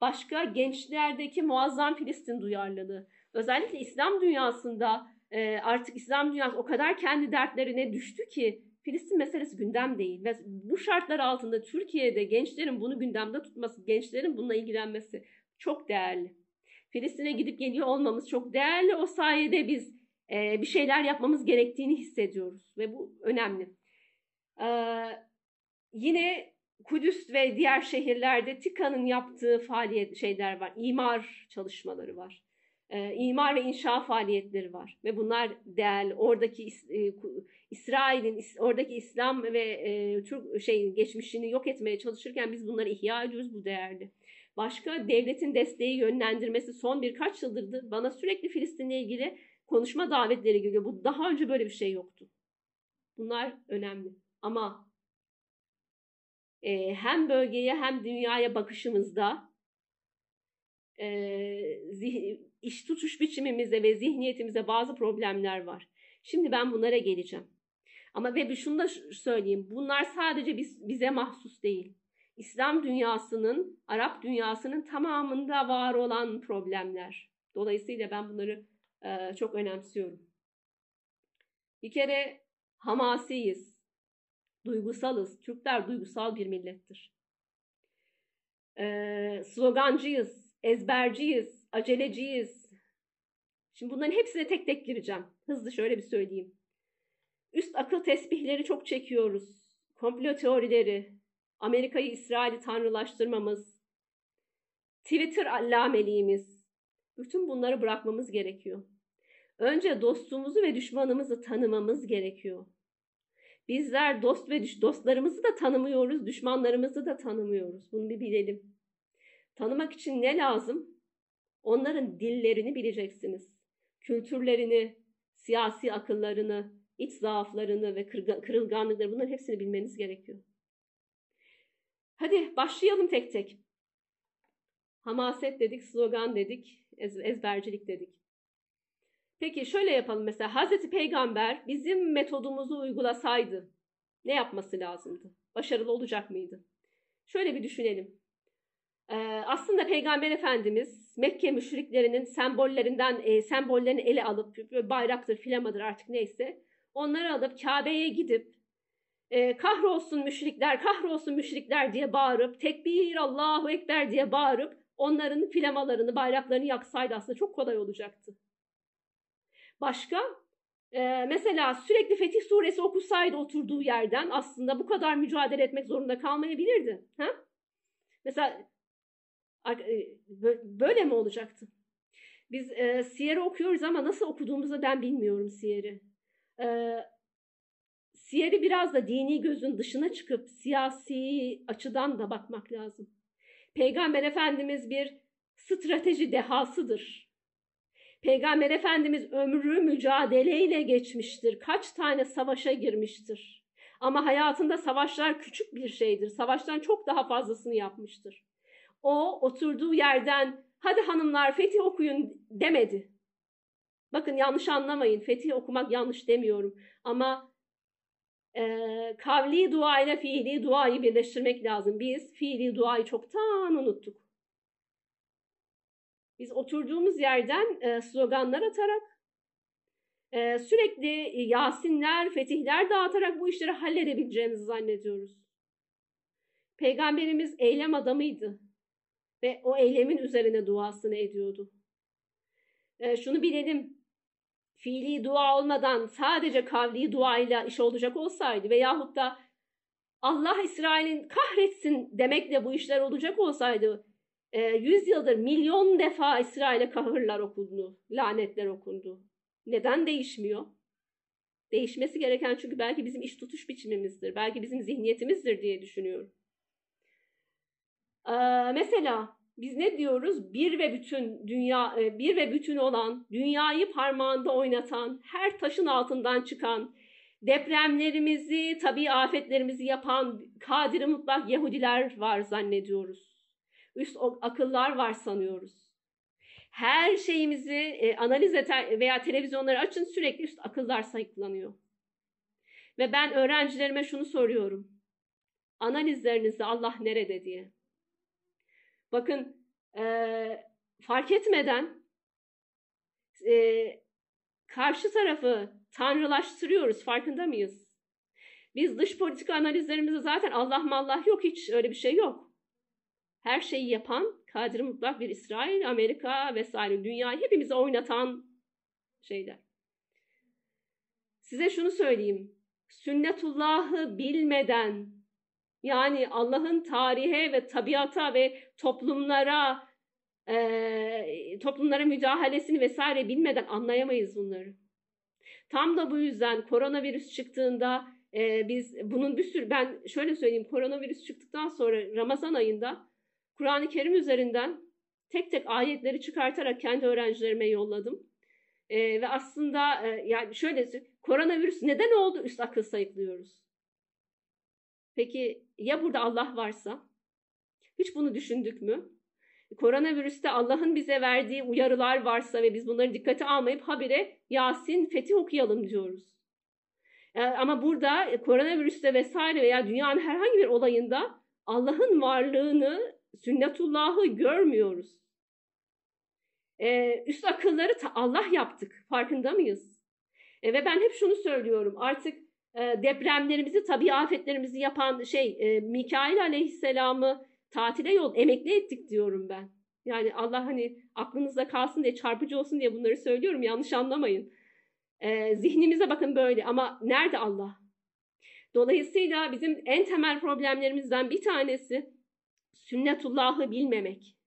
Başka gençlerdeki muazzam Filistin duyarlılığı. Özellikle İslam dünyasında e, artık İslam dünyası o kadar kendi dertlerine düştü ki Filistin meselesi gündem değil ve bu şartlar altında Türkiye'de gençlerin bunu gündemde tutması, gençlerin bununla ilgilenmesi çok değerli. Filistin'e gidip geliyor olmamız çok değerli. O sayede biz e, bir şeyler yapmamız gerektiğini hissediyoruz ve bu önemli. Ee, yine Kudüs ve diğer şehirlerde TİKA'nın yaptığı faaliyet şeyler var, imar çalışmaları var e, imar ve inşa faaliyetleri var ve bunlar değerli. Oradaki e, İsrail'in oradaki İslam ve e, Türk şey geçmişini yok etmeye çalışırken biz bunları ihya ediyoruz. Bu değerli. Başka devletin desteği yönlendirmesi son birkaç yıldır bana sürekli Filistin'le ilgili konuşma davetleri geliyor. Bu daha önce böyle bir şey yoktu. Bunlar önemli. Ama e, hem bölgeye hem dünyaya bakışımızda e, iş tutuş biçimimizde ve zihniyetimize bazı problemler var. Şimdi ben bunlara geleceğim. Ama ve şunu da söyleyeyim. Bunlar sadece biz, bize mahsus değil. İslam dünyasının, Arap dünyasının tamamında var olan problemler. Dolayısıyla ben bunları e, çok önemsiyorum. Bir kere hamasiyiz, duygusalız. Türkler duygusal bir millettir. E, slogancıyız, ezberciyiz, aceleciyiz. Şimdi bunların hepsine tek tek gireceğim. Hızlı şöyle bir söyleyeyim. Üst akıl tesbihleri çok çekiyoruz. Komplo teorileri, Amerika'yı İsrail'i tanrılaştırmamız, Twitter allameliğimiz, bütün bunları bırakmamız gerekiyor. Önce dostumuzu ve düşmanımızı tanımamız gerekiyor. Bizler dost ve düş dostlarımızı da tanımıyoruz, düşmanlarımızı da tanımıyoruz. Bunu bir bilelim. Tanımak için ne lazım? Onların dillerini bileceksiniz. Kültürlerini, siyasi akıllarını, iç zaaflarını ve kırılganlıkları bunların hepsini bilmeniz gerekiyor. Hadi başlayalım tek tek. Hamaset dedik, slogan dedik, ez ezbercilik dedik. Peki şöyle yapalım mesela Hazreti Peygamber bizim metodumuzu uygulasaydı ne yapması lazımdı? Başarılı olacak mıydı? Şöyle bir düşünelim. Ee, aslında Peygamber Efendimiz Mekke müşriklerinin sembollerinden e, sembollerini ele alıp bayraktır, filamadır artık neyse onları alıp Kabe'ye gidip e, kahrolsun müşrikler, kahrolsun müşrikler diye bağırıp tekbir Allahu Ekber diye bağırıp onların filamalarını, bayraklarını yaksaydı aslında çok kolay olacaktı. Başka? Ee, mesela sürekli Fetih Suresi okusaydı oturduğu yerden aslında bu kadar mücadele etmek zorunda kalmayabilirdi. Ha? Mesela e, böyle mi olacaktı? Biz e, Siyer'i okuyoruz ama nasıl okuduğumuzu ben bilmiyorum Siyer'i. E, Siyer'i biraz da dini gözün dışına çıkıp siyasi açıdan da bakmak lazım. Peygamber Efendimiz bir strateji dehasıdır. Peygamber Efendimiz ömrü mücadeleyle geçmiştir. Kaç tane savaşa girmiştir. Ama hayatında savaşlar küçük bir şeydir. Savaştan çok daha fazlasını yapmıştır. O oturduğu yerden hadi hanımlar fetih okuyun demedi. Bakın yanlış anlamayın. Fetih okumak yanlış demiyorum. Ama e, kavli dua ile fiili duayı birleştirmek lazım. Biz fiili duayı çoktan unuttuk. Biz oturduğumuz yerden e, sloganlar atarak, e, sürekli Yasinler, fetihler dağıtarak bu işleri halledebileceğimizi zannediyoruz. Peygamberimiz eylem adamıydı ve o eylemin üzerine duasını ediyordu. E, şunu bilelim, fiili dua olmadan sadece kavli duayla iş olacak olsaydı veyahut da Allah İsrail'in kahretsin demekle bu işler olacak olsaydı e, yıldır milyon defa İsrail'e kahırlar okundu, lanetler okundu. Neden değişmiyor? Değişmesi gereken çünkü belki bizim iş tutuş biçimimizdir, belki bizim zihniyetimizdir diye düşünüyorum. Ee, mesela biz ne diyoruz? Bir ve bütün dünya, e, bir ve bütün olan, dünyayı parmağında oynatan, her taşın altından çıkan, depremlerimizi, tabi afetlerimizi yapan kadir mutlak Yahudiler var zannediyoruz üst akıllar var sanıyoruz. Her şeyimizi e, analiz eder veya televizyonları açın sürekli üst akıllar sayıklanıyor. Ve ben öğrencilerime şunu soruyorum. Analizlerinizde Allah nerede diye. Bakın e, fark etmeden e, karşı tarafı tanrılaştırıyoruz. Farkında mıyız? Biz dış politika analizlerimizde zaten Allah mallah yok hiç öyle bir şey yok her şeyi yapan, kadir mutlak bir İsrail, Amerika vesaire dünyayı hepimize oynatan şeyler. Size şunu söyleyeyim. Sünnetullah'ı bilmeden yani Allah'ın tarihe ve tabiata ve toplumlara e, toplumlara müdahalesini vesaire bilmeden anlayamayız bunları. Tam da bu yüzden koronavirüs çıktığında e, biz bunun bir sürü ben şöyle söyleyeyim koronavirüs çıktıktan sonra Ramazan ayında Kur'an-ı Kerim üzerinden tek tek ayetleri çıkartarak kendi öğrencilerime yolladım. E, ve aslında e, yani şöyle koronavirüs neden oldu üst akıl sayıklıyoruz. Peki ya burada Allah varsa? Hiç bunu düşündük mü? Koronavirüste Allah'ın bize verdiği uyarılar varsa ve biz bunları dikkate almayıp habire Yasin, Fetih okuyalım diyoruz. E, ama burada koronavirüste vesaire veya dünyanın herhangi bir olayında Allah'ın varlığını sünnetullahı görmüyoruz. Ee, üst akılları Allah yaptık. Farkında mıyız? E, ve ben hep şunu söylüyorum. Artık e, depremlerimizi, tabi afetlerimizi yapan şey e, Mikail aleyhisselamı tatile yol, emekli ettik diyorum ben. Yani Allah hani aklınızda kalsın diye, çarpıcı olsun diye bunları söylüyorum. Yanlış anlamayın. E, zihnimize bakın böyle ama nerede Allah? Dolayısıyla bizim en temel problemlerimizden bir tanesi sünnetullahı bilmemek.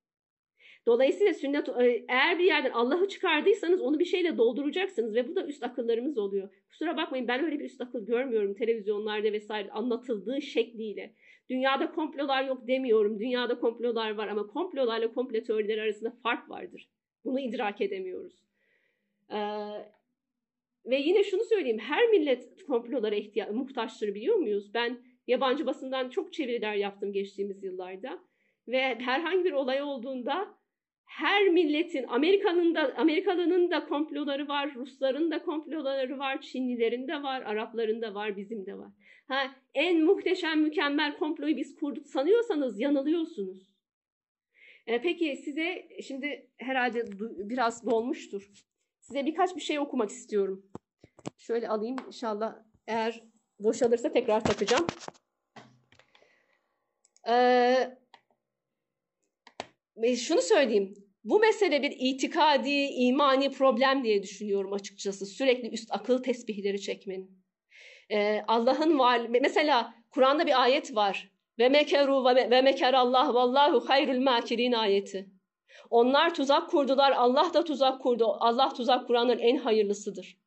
Dolayısıyla sünnet e, eğer bir yerden Allah'ı çıkardıysanız onu bir şeyle dolduracaksınız ve bu da üst akıllarımız oluyor. Kusura bakmayın ben öyle bir üst akıl görmüyorum televizyonlarda vesaire anlatıldığı şekliyle. Dünyada komplolar yok demiyorum. Dünyada komplolar var ama komplolarla komplo teorileri arasında fark vardır. Bunu idrak edemiyoruz. Ee, ve yine şunu söyleyeyim. Her millet komplolara ihtiyaç, muhtaçtır biliyor muyuz? Ben yabancı basından çok çeviriler yaptım geçtiğimiz yıllarda. Ve herhangi bir olay olduğunda her milletin, Amerika'nın da Amerikalı'nın da komploları var, Rusların da komploları var, Çinlilerin de var, Arapların da var, bizim de var. Ha, en muhteşem, mükemmel komployu biz kurduk sanıyorsanız yanılıyorsunuz. E, peki size şimdi herhalde biraz dolmuştur. Size birkaç bir şey okumak istiyorum. Şöyle alayım inşallah eğer boşalırsa tekrar takacağım. Ee, şunu söyleyeyim. Bu mesele bir itikadi, imani problem diye düşünüyorum açıkçası. Sürekli üst akıl tesbihleri çekmenin. Ee, Allah'ın var. Mesela Kur'an'da bir ayet var. Ve mekeru ve meker Allah vallahu hayrul makirin ayeti. Onlar tuzak kurdular, Allah da tuzak kurdu. Allah tuzak kuranların en hayırlısıdır.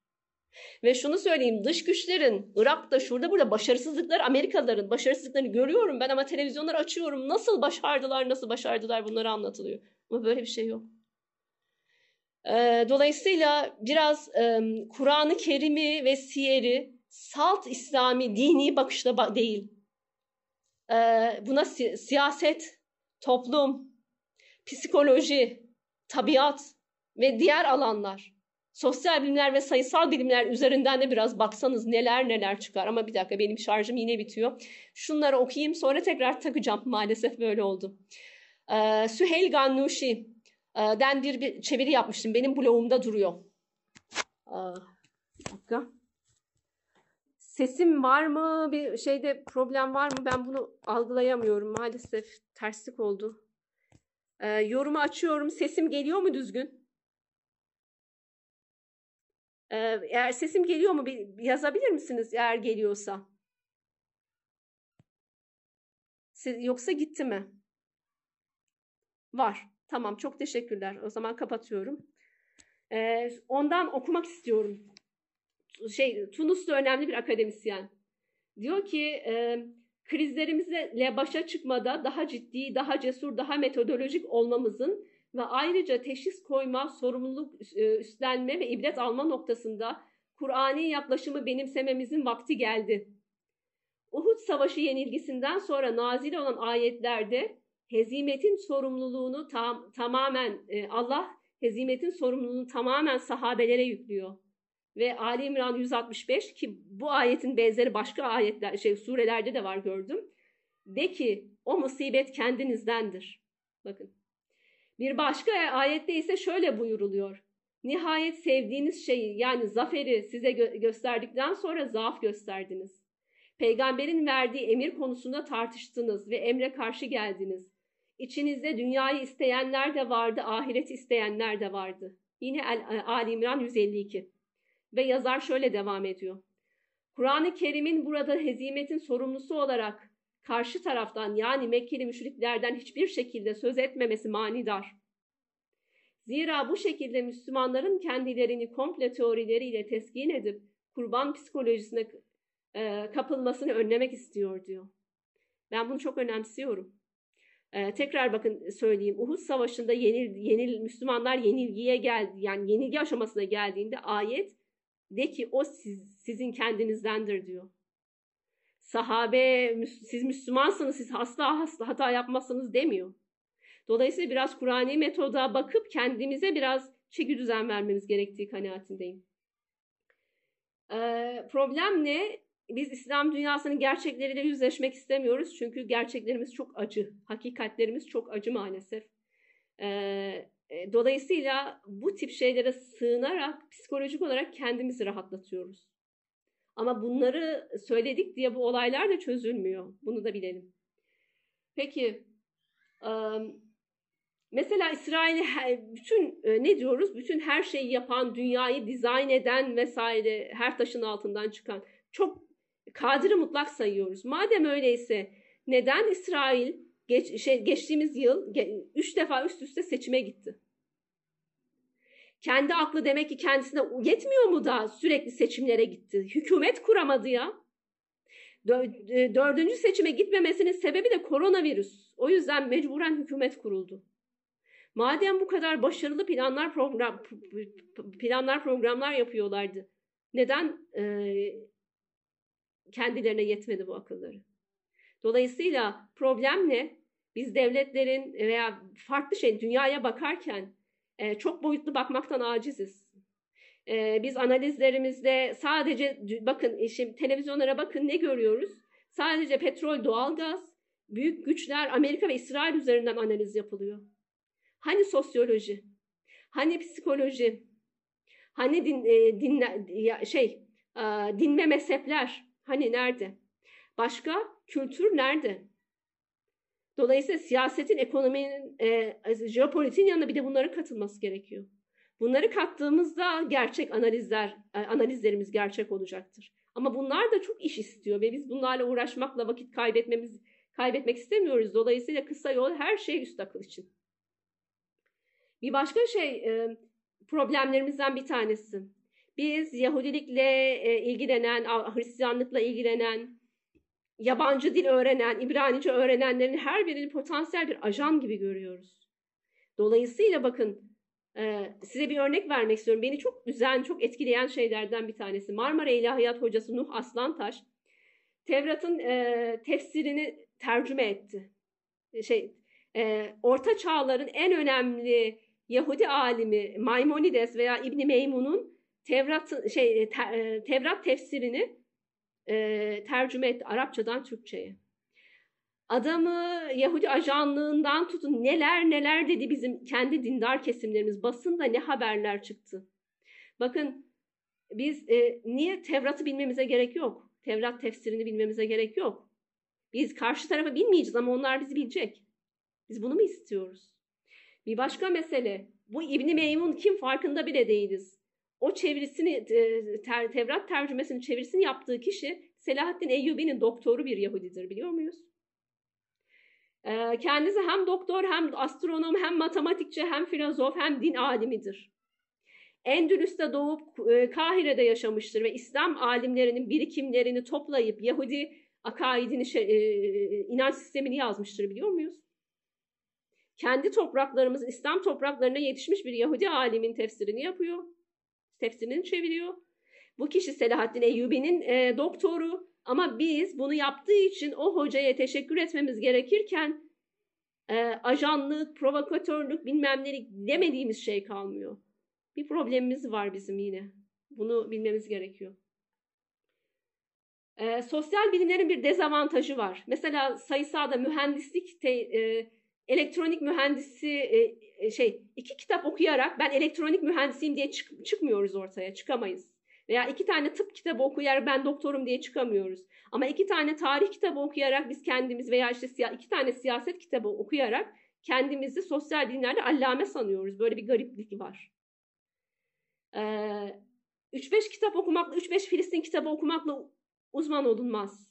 Ve şunu söyleyeyim, dış güçlerin Irak'ta şurada burada başarısızlıklar, Amerikalıların başarısızlıklarını görüyorum ben ama televizyonları açıyorum. Nasıl başardılar, nasıl başardılar bunları anlatılıyor. Ama böyle bir şey yok. Dolayısıyla biraz Kur'an-ı Kerim'i ve siyeri salt İslami dini bakışla değil. Buna si siyaset, toplum, psikoloji, tabiat ve diğer alanlar, sosyal bilimler ve sayısal bilimler üzerinden de biraz baksanız neler neler çıkar. Ama bir dakika benim şarjım yine bitiyor. Şunları okuyayım sonra tekrar takacağım. *laughs* Maalesef böyle oldu. Ee, Süheyl Gannuşi'den bir, bir çeviri yapmıştım. Benim blogumda duruyor. Ee, bir dakika. Sesim var mı? Bir şeyde problem var mı? Ben bunu algılayamıyorum. Maalesef terslik oldu. Ee, yorumu açıyorum. Sesim geliyor mu düzgün? Ee, eğer sesim geliyor mu bir yazabilir misiniz eğer geliyorsa? Yoksa gitti mi? Var. Tamam çok teşekkürler. O zaman kapatıyorum. Ee, ondan okumak istiyorum. Şey Tunus'ta önemli bir akademisyen. Diyor ki e, krizlerimizle başa çıkmada daha ciddi, daha cesur, daha metodolojik olmamızın ve ayrıca teşhis koyma, sorumluluk e, üstlenme ve ibret alma noktasında Kur'ani yaklaşımı benimsememizin vakti geldi. Uhud Savaşı yenilgisinden sonra nazil olan ayetlerde hezimetin sorumluluğunu tam, tamamen e, Allah hezimetin sorumluluğunu tamamen sahabelere yüklüyor ve Ali İmran 165 ki bu ayetin benzeri başka ayetler şey surelerde de var gördüm. De ki o musibet kendinizdendir. Bakın. Bir başka ayette ise şöyle buyuruluyor. Nihayet sevdiğiniz şeyi yani zaferi size gö- gösterdikten sonra zaaf gösterdiniz. Peygamberin verdiği emir konusunda tartıştınız ve emre karşı geldiniz. İçinizde dünyayı isteyenler de vardı, ahiret isteyenler de vardı. Yine Ali İmran 152. Ve yazar şöyle devam ediyor. Kur'an-ı Kerim'in burada hezimetin sorumlusu olarak karşı taraftan yani Mekkeli müşriklerden hiçbir şekilde söz etmemesi manidar. Zira bu şekilde Müslümanların kendilerini komple teorileriyle teskin edip kurban psikolojisine e, kapılmasını önlemek istiyor diyor. Ben bunu çok önemsiyorum. E, tekrar bakın söyleyeyim. Uhud Savaşı'nda yenil, yenil Müslümanlar yenilgiye geldi. Yani yenilgi aşamasına geldiğinde ayet de ki o siz, sizin kendinizdendir diyor. Sahabe siz Müslümansınız siz asla hasta hata yapmazsınız demiyor. Dolayısıyla biraz Kur'an'i metoda bakıp kendimize biraz çeki düzen vermemiz gerektiği kanaatindeyim. Ee, problem ne? Biz İslam dünyasının gerçekleriyle yüzleşmek istemiyoruz. Çünkü gerçeklerimiz çok acı. Hakikatlerimiz çok acı maalesef. Ee, e, dolayısıyla bu tip şeylere sığınarak psikolojik olarak kendimizi rahatlatıyoruz. Ama bunları söyledik diye bu olaylar da çözülmüyor. Bunu da bilelim. Peki mesela İsrail bütün e, ne diyoruz? Bütün her şeyi yapan, dünyayı dizayn eden vesaire her taşın altından çıkan çok kadiri mutlak sayıyoruz. Madem öyleyse neden İsrail geç, şey, geçtiğimiz yıl üç defa üst üste seçime gitti? Kendi aklı demek ki kendisine yetmiyor mu da sürekli seçimlere gitti? Hükümet kuramadı ya. E, dördüncü seçime gitmemesinin sebebi de koronavirüs. O yüzden mecburen hükümet kuruldu. Madem bu kadar başarılı planlar program planlar programlar yapıyorlardı. Neden e, kendilerine yetmedi bu akılları? Dolayısıyla problem ne? Biz devletlerin veya farklı şey dünyaya bakarken e, çok boyutlu bakmaktan aciziz. E, biz analizlerimizde sadece bakın şimdi televizyonlara bakın ne görüyoruz? Sadece petrol, doğalgaz, büyük güçler Amerika ve İsrail üzerinden analiz yapılıyor. Hani sosyoloji? Hani psikoloji? Hani din, e, dinle, şey e, dinme mezhepler? Hani nerede? Başka kültür nerede? Dolayısıyla siyasetin, ekonominin, e, jeopolitiğin yanında bir de bunların katılması gerekiyor. Bunları kattığımızda gerçek analizler, e, analizlerimiz gerçek olacaktır. Ama bunlar da çok iş istiyor ve biz bunlarla uğraşmakla vakit kaybetmemiz kaybetmek istemiyoruz. Dolayısıyla kısa yol her şey üst akıl için. Bir başka şey e, problemlerimizden bir tanesi. Biz Yahudilikle e, ilgilenen, Hristiyanlıkla ilgilenen, yabancı dil öğrenen, İbranice öğrenenlerin her birini potansiyel bir ajan gibi görüyoruz. Dolayısıyla bakın e, size bir örnek vermek istiyorum. Beni çok üzen, çok etkileyen şeylerden bir tanesi. Marmara İlahiyat Hocası Nuh Aslantaş Tevrat'ın e, tefsirini tercüme etti. Şey, e, Orta Çağların en önemli Yahudi alimi Maimonides veya İbn Meymun'un Tevrat şey te, Tevrat tefsirini e, tercüme etti Arapçadan Türkçe'ye. Adamı Yahudi ajanlığından tutun neler neler dedi bizim kendi dindar kesimlerimiz. Basında ne haberler çıktı. Bakın biz e, niye Tevrat'ı bilmemize gerek yok. Tevrat tefsirini bilmemize gerek yok. Biz karşı tarafa bilmeyeceğiz ama onlar bizi bilecek. Biz bunu mu istiyoruz? Bir başka mesele bu İbni Meymun kim farkında bile değiliz. O çevirisini e, ter, Tevrat tercümesini çevirisini yaptığı kişi Selahaddin Eyyubi'nin doktoru bir Yahudidir biliyor muyuz? Ee, kendisi hem doktor hem astronom hem matematikçi hem filozof hem din alimidir. Endülüs'te doğup e, Kahire'de yaşamıştır ve İslam alimlerinin birikimlerini toplayıp Yahudi akaidini, e, inanç sistemini yazmıştır biliyor muyuz? Kendi topraklarımız, İslam topraklarına yetişmiş bir Yahudi alimin tefsirini yapıyor. Tefsirini çeviriyor. Bu kişi Selahaddin Eyyubi'nin e, doktoru ama biz bunu yaptığı için o hocaya teşekkür etmemiz gerekirken e, ajanlık, provokatörlük bilmem ne demediğimiz şey kalmıyor. Bir problemimiz var bizim yine. Bunu bilmemiz gerekiyor. E, sosyal bilimlerin bir dezavantajı var. Mesela sayısalda mühendislik, te, e, elektronik mühendisi e, şey iki kitap okuyarak ben elektronik mühendisiyim diye çık, çıkmıyoruz ortaya, çıkamayız. Veya iki tane tıp kitabı okuyarak ben doktorum diye çıkamıyoruz. Ama iki tane tarih kitabı okuyarak biz kendimiz veya işte iki tane siyaset kitabı okuyarak kendimizi sosyal bilimlerde allame sanıyoruz. Böyle bir gariplik var. Ee, 3-5 kitap okumakla, 3-5 Filistin kitabı okumakla uzman olunmaz.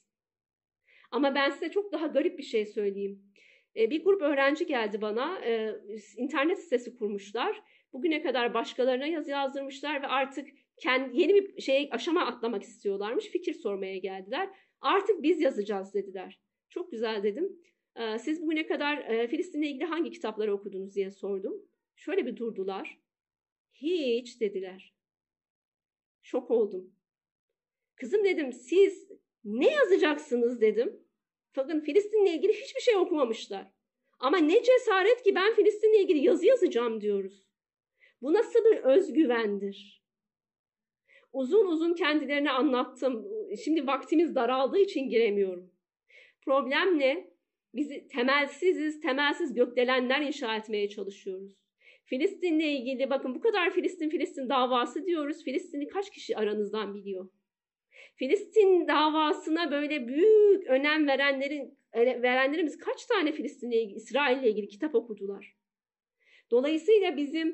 Ama ben size çok daha garip bir şey söyleyeyim. Ee, bir grup öğrenci geldi bana, ee, internet sitesi kurmuşlar. Bugüne kadar başkalarına yazı yazdırmışlar ve artık kendi yeni bir şey aşama atlamak istiyorlarmış. Fikir sormaya geldiler. Artık biz yazacağız dediler. Çok güzel dedim. Ee, siz bugüne kadar e, Filistin'le ilgili hangi kitapları okudunuz diye sordum. Şöyle bir durdular. Hiç dediler. Şok oldum. Kızım dedim siz ne yazacaksınız dedim. Fakat Filistin'le ilgili hiçbir şey okumamışlar. Ama ne cesaret ki ben Filistin'le ilgili yazı yazacağım diyoruz. Bu nasıl bir özgüvendir? uzun uzun kendilerine anlattım. Şimdi vaktimiz daraldığı için giremiyorum. Problem ne? Biz temelsiziz, temelsiz gökdelenler inşa etmeye çalışıyoruz. Filistin'le ilgili bakın bu kadar Filistin Filistin davası diyoruz. Filistin'i kaç kişi aranızdan biliyor? Filistin davasına böyle büyük önem verenlerin verenlerimiz kaç tane Filistin'le ilgili, İsrail'le ilgili kitap okudular? Dolayısıyla bizim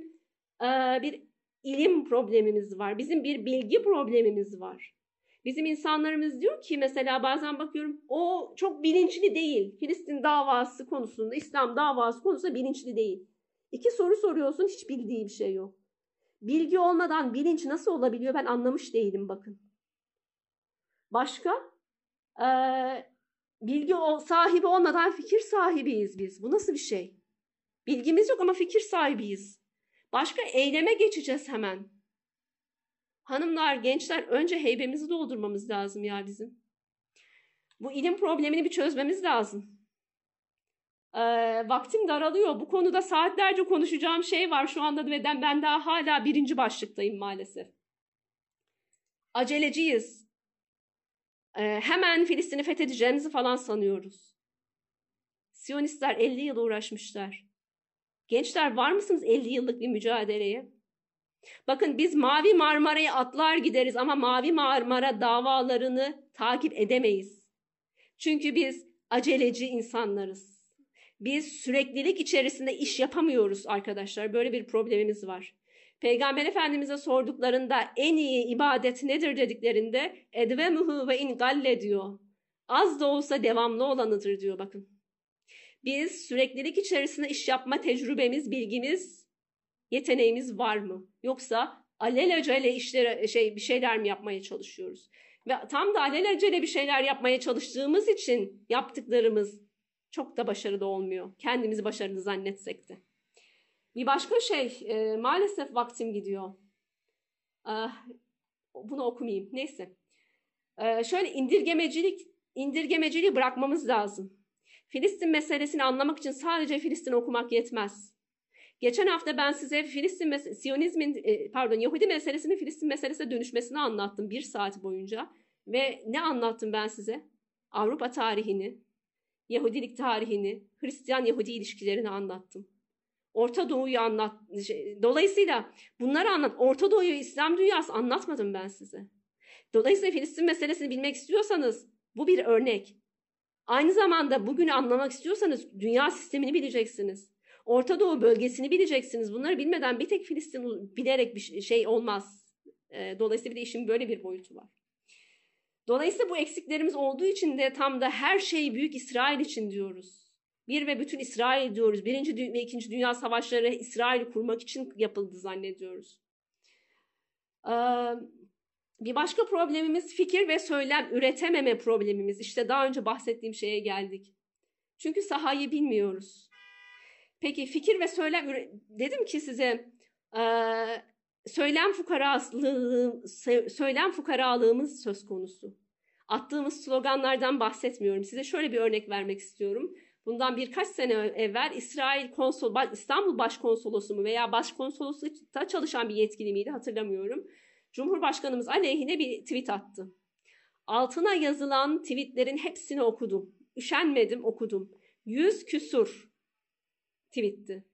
e, bir ilim problemimiz var. Bizim bir bilgi problemimiz var. Bizim insanlarımız diyor ki mesela bazen bakıyorum o çok bilinçli değil. Filistin davası konusunda, İslam davası konusunda bilinçli değil. İki soru soruyorsun hiç bildiği bir şey yok. Bilgi olmadan bilinç nasıl olabiliyor ben anlamış değilim bakın. Başka? Ee, bilgi sahibi olmadan fikir sahibiyiz biz. Bu nasıl bir şey? Bilgimiz yok ama fikir sahibiyiz. Başka eyleme geçeceğiz hemen. Hanımlar, gençler önce heybemizi doldurmamız lazım ya bizim. Bu ilim problemini bir çözmemiz lazım. Ee, vaktim daralıyor. Bu konuda saatlerce konuşacağım şey var şu anda ve ben daha hala birinci başlıktayım maalesef. Aceleciyiz. Ee, hemen Filistin'i fethedeceğimizi falan sanıyoruz. Siyonistler 50 yıl uğraşmışlar. Gençler var mısınız 50 yıllık bir mücadeleye? Bakın biz Mavi Marmara'ya atlar gideriz ama Mavi Marmara davalarını takip edemeyiz. Çünkü biz aceleci insanlarız. Biz süreklilik içerisinde iş yapamıyoruz arkadaşlar. Böyle bir problemimiz var. Peygamber Efendimiz'e sorduklarında en iyi ibadet nedir dediklerinde edvemuhu ve in galle diyor. Az da olsa devamlı olanıdır diyor bakın. Biz süreklilik içerisinde iş yapma tecrübemiz, bilgimiz, yeteneğimiz var mı? Yoksa alelacele işlere şey bir şeyler mi yapmaya çalışıyoruz? Ve tam da alelacele bir şeyler yapmaya çalıştığımız için yaptıklarımız çok da başarılı olmuyor. Kendimizi başarılı zannetsek de. Bir başka şey, e, maalesef vaktim gidiyor. E, bunu okumayayım. Neyse. E, şöyle indirgemecilik, indirgemeciliği bırakmamız lazım. Filistin meselesini anlamak için sadece Filistin okumak yetmez. Geçen hafta ben size Filistin Siyonizmin e, pardon Yahudi meselesinin Filistin meselesine dönüşmesini anlattım bir saat boyunca ve ne anlattım ben size? Avrupa tarihini, Yahudilik tarihini, Hristiyan Yahudi ilişkilerini anlattım. Orta Doğu'yu anlat. Şey, dolayısıyla bunları anlat. Orta Doğu'yu İslam dünyası anlatmadım ben size. Dolayısıyla Filistin meselesini bilmek istiyorsanız bu bir örnek. Aynı zamanda bugünü anlamak istiyorsanız dünya sistemini bileceksiniz. Orta Doğu bölgesini bileceksiniz. Bunları bilmeden bir tek Filistin bilerek bir şey olmaz. Dolayısıyla bir de işin böyle bir boyutu var. Dolayısıyla bu eksiklerimiz olduğu için de tam da her şey büyük İsrail için diyoruz. Bir ve bütün İsrail diyoruz. Birinci ve ikinci dünya savaşları İsrail'i kurmak için yapıldı zannediyoruz. Bir başka problemimiz fikir ve söylem üretememe problemimiz. İşte daha önce bahsettiğim şeye geldik. Çünkü sahayı bilmiyoruz. Peki fikir ve söylem dedim ki size söylem fukaralığı söylem fukaralığımız söz konusu. Attığımız sloganlardan bahsetmiyorum. Size şöyle bir örnek vermek istiyorum. Bundan birkaç sene evvel İsrail konsol İstanbul Başkonsolosu mu veya Başkonsolosluğunda çalışan bir yetkili miydi hatırlamıyorum. Cumhurbaşkanımız aleyhine bir tweet attı. Altına yazılan tweetlerin hepsini okudum. Üşenmedim okudum. Yüz küsur tweetti.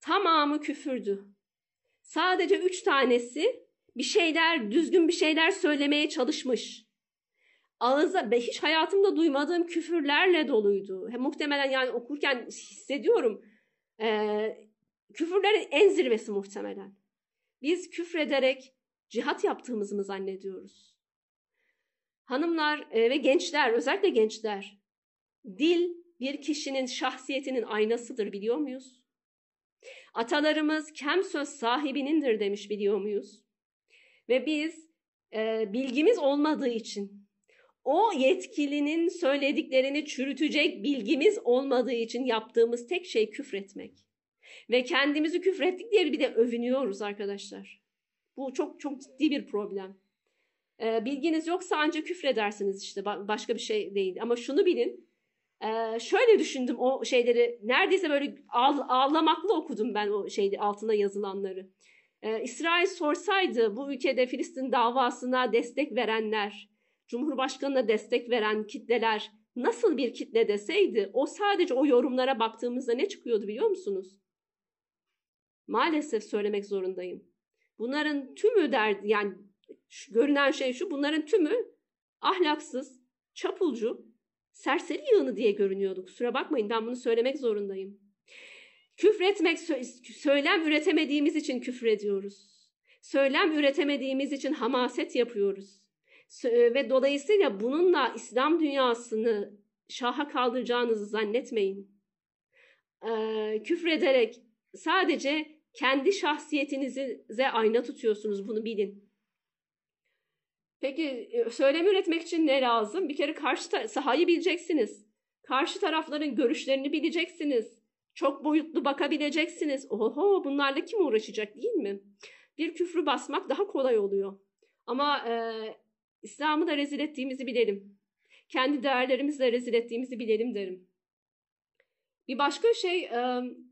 Tamamı küfürdü. Sadece üç tanesi bir şeyler, düzgün bir şeyler söylemeye çalışmış. Ağızda hiç hayatımda duymadığım küfürlerle doluydu. He, muhtemelen yani okurken hissediyorum. Ee, küfürlerin en zirvesi muhtemelen. Biz küfrederek cihat yaptığımızı mı zannediyoruz? Hanımlar e, ve gençler, özellikle gençler, dil bir kişinin şahsiyetinin aynasıdır biliyor muyuz? Atalarımız kem söz sahibinindir demiş biliyor muyuz? Ve biz e, bilgimiz olmadığı için, o yetkilinin söylediklerini çürütecek bilgimiz olmadığı için yaptığımız tek şey küfretmek. Ve kendimizi küfrettik diye bir de övünüyoruz arkadaşlar. Bu çok çok ciddi bir problem. Ee, bilginiz yoksa ancak küfredersiniz işte başka bir şey değil. Ama şunu bilin. Ee, şöyle düşündüm o şeyleri neredeyse böyle ağl ağlamaklı okudum ben o şeyde altına yazılanları. Ee, İsrail sorsaydı bu ülkede Filistin davasına destek verenler, Cumhurbaşkanı'na destek veren kitleler nasıl bir kitle deseydi o sadece o yorumlara baktığımızda ne çıkıyordu biliyor musunuz? Maalesef söylemek zorundayım. Bunların tümü der yani şu, görünen şey şu bunların tümü ahlaksız, çapulcu, serseri yığını diye görünüyordu. Kusura bakmayın ben bunu söylemek zorundayım. Küfretmek, söylem üretemediğimiz için küfür ediyoruz. Söylem üretemediğimiz için hamaset yapıyoruz. Ve dolayısıyla bununla İslam dünyasını şaha kaldıracağınızı zannetmeyin. Ee, küfrederek sadece kendi şahsiyetinize ayna tutuyorsunuz bunu bilin. Peki e, söylem üretmek için ne lazım? Bir kere karşı sahayı bileceksiniz. Karşı tarafların görüşlerini bileceksiniz. Çok boyutlu bakabileceksiniz. Oho bunlarla kim uğraşacak değil mi? Bir küfrü basmak daha kolay oluyor. Ama e, İslam'ı da rezil ettiğimizi bilelim. Kendi değerlerimizle rezil ettiğimizi bilelim derim. Bir başka şey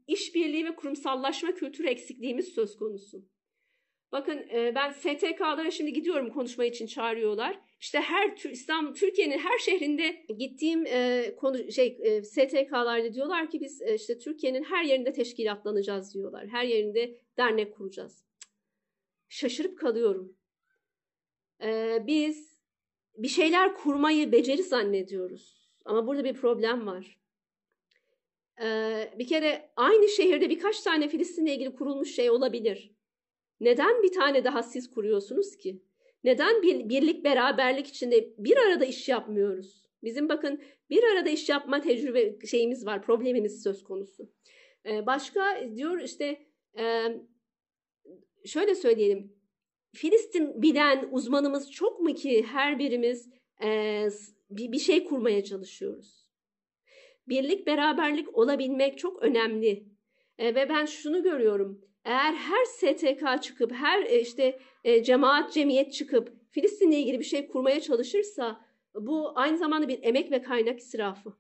işbirliği ve kurumsallaşma kültürü eksikliğimiz söz konusu. Bakın ben STK'lara şimdi gidiyorum konuşma için çağırıyorlar. İşte her İslam Türkiye'nin her şehrinde gittiğim konu şey STK'larda diyorlar ki biz işte Türkiye'nin her yerinde teşkilatlanacağız diyorlar. Her yerinde dernek kuracağız. Şaşırıp kalıyorum. E, biz bir şeyler kurmayı beceri zannediyoruz. Ama burada bir problem var. E, bir kere aynı şehirde birkaç tane Filistin'le ilgili kurulmuş şey olabilir. Neden bir tane daha siz kuruyorsunuz ki? Neden bir, birlik beraberlik içinde bir arada iş yapmıyoruz? Bizim bakın bir arada iş yapma tecrübe şeyimiz var, problemimiz söz konusu. Ee, başka diyor işte e, şöyle söyleyelim. Filistin bilen uzmanımız çok mu ki her birimiz e, bir, bir şey kurmaya çalışıyoruz? Birlik beraberlik olabilmek çok önemli. E, ve ben şunu görüyorum eğer her STK çıkıp her e, işte e, cemaat cemiyet çıkıp Filistin'le ilgili bir şey kurmaya çalışırsa bu aynı zamanda bir emek ve kaynak israfı.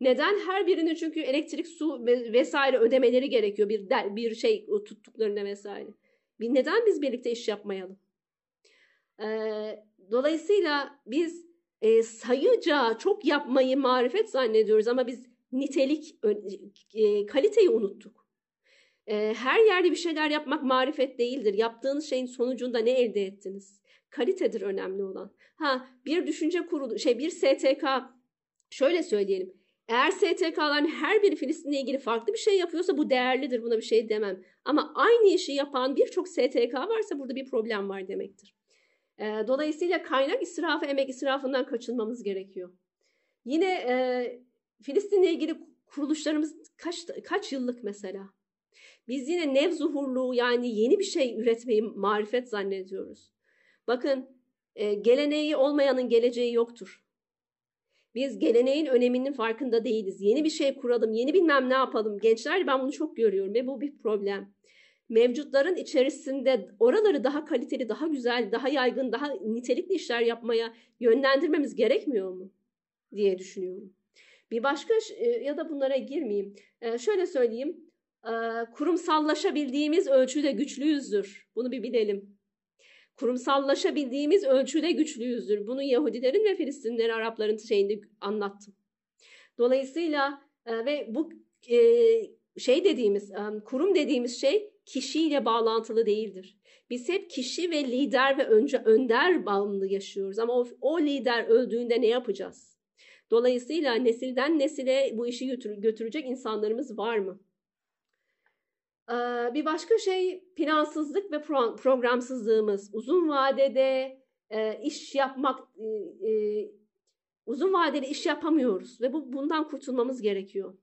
Neden? Her birinin çünkü elektrik, su vesaire ödemeleri gerekiyor bir bir şey tuttuklarına vesaire. Neden biz birlikte iş yapmayalım? Ee, dolayısıyla biz e, sayıca çok yapmayı marifet zannediyoruz ama biz nitelik, e, kaliteyi unuttuk. E, her yerde bir şeyler yapmak marifet değildir. Yaptığınız şeyin sonucunda ne elde ettiniz? Kalitedir önemli olan. Ha bir düşünce kurulu şey bir STK şöyle söyleyelim. Eğer STK'ların her biri Filistin'le ilgili farklı bir şey yapıyorsa bu değerlidir. Buna bir şey demem. Ama aynı işi yapan birçok STK varsa burada bir problem var demektir. E, dolayısıyla kaynak israfı, emek israfından kaçınmamız gerekiyor. Yine e, Filistin'le ilgili kuruluşlarımız kaç kaç yıllık mesela? Biz yine nev zuhurluğu yani yeni bir şey üretmeyi marifet zannediyoruz. Bakın e, geleneği olmayanın geleceği yoktur. Biz geleneğin öneminin farkında değiliz. Yeni bir şey kuralım, yeni bilmem ne yapalım. Gençler ben bunu çok görüyorum ve bu bir problem. Mevcutların içerisinde oraları daha kaliteli, daha güzel, daha yaygın, daha nitelikli işler yapmaya yönlendirmemiz gerekmiyor mu diye düşünüyorum. Bir başka e, ya da bunlara girmeyeyim. E, şöyle söyleyeyim kurumsallaşabildiğimiz ölçüde güçlüyüzdür. Bunu bir bilelim. Kurumsallaşabildiğimiz ölçüde güçlüyüzdür. Bunu Yahudilerin ve Filistinlerin, Arapların şeyinde anlattım. Dolayısıyla ve bu şey dediğimiz, kurum dediğimiz şey kişiyle bağlantılı değildir. Biz hep kişi ve lider ve önce önder bağımlı yaşıyoruz. Ama o, o lider öldüğünde ne yapacağız? Dolayısıyla nesilden nesile bu işi götür, götürecek insanlarımız var mı? Bir başka şey plansızlık ve programsızlığımız. Uzun vadede iş yapmak, uzun vadeli iş yapamıyoruz ve bu bundan kurtulmamız gerekiyor.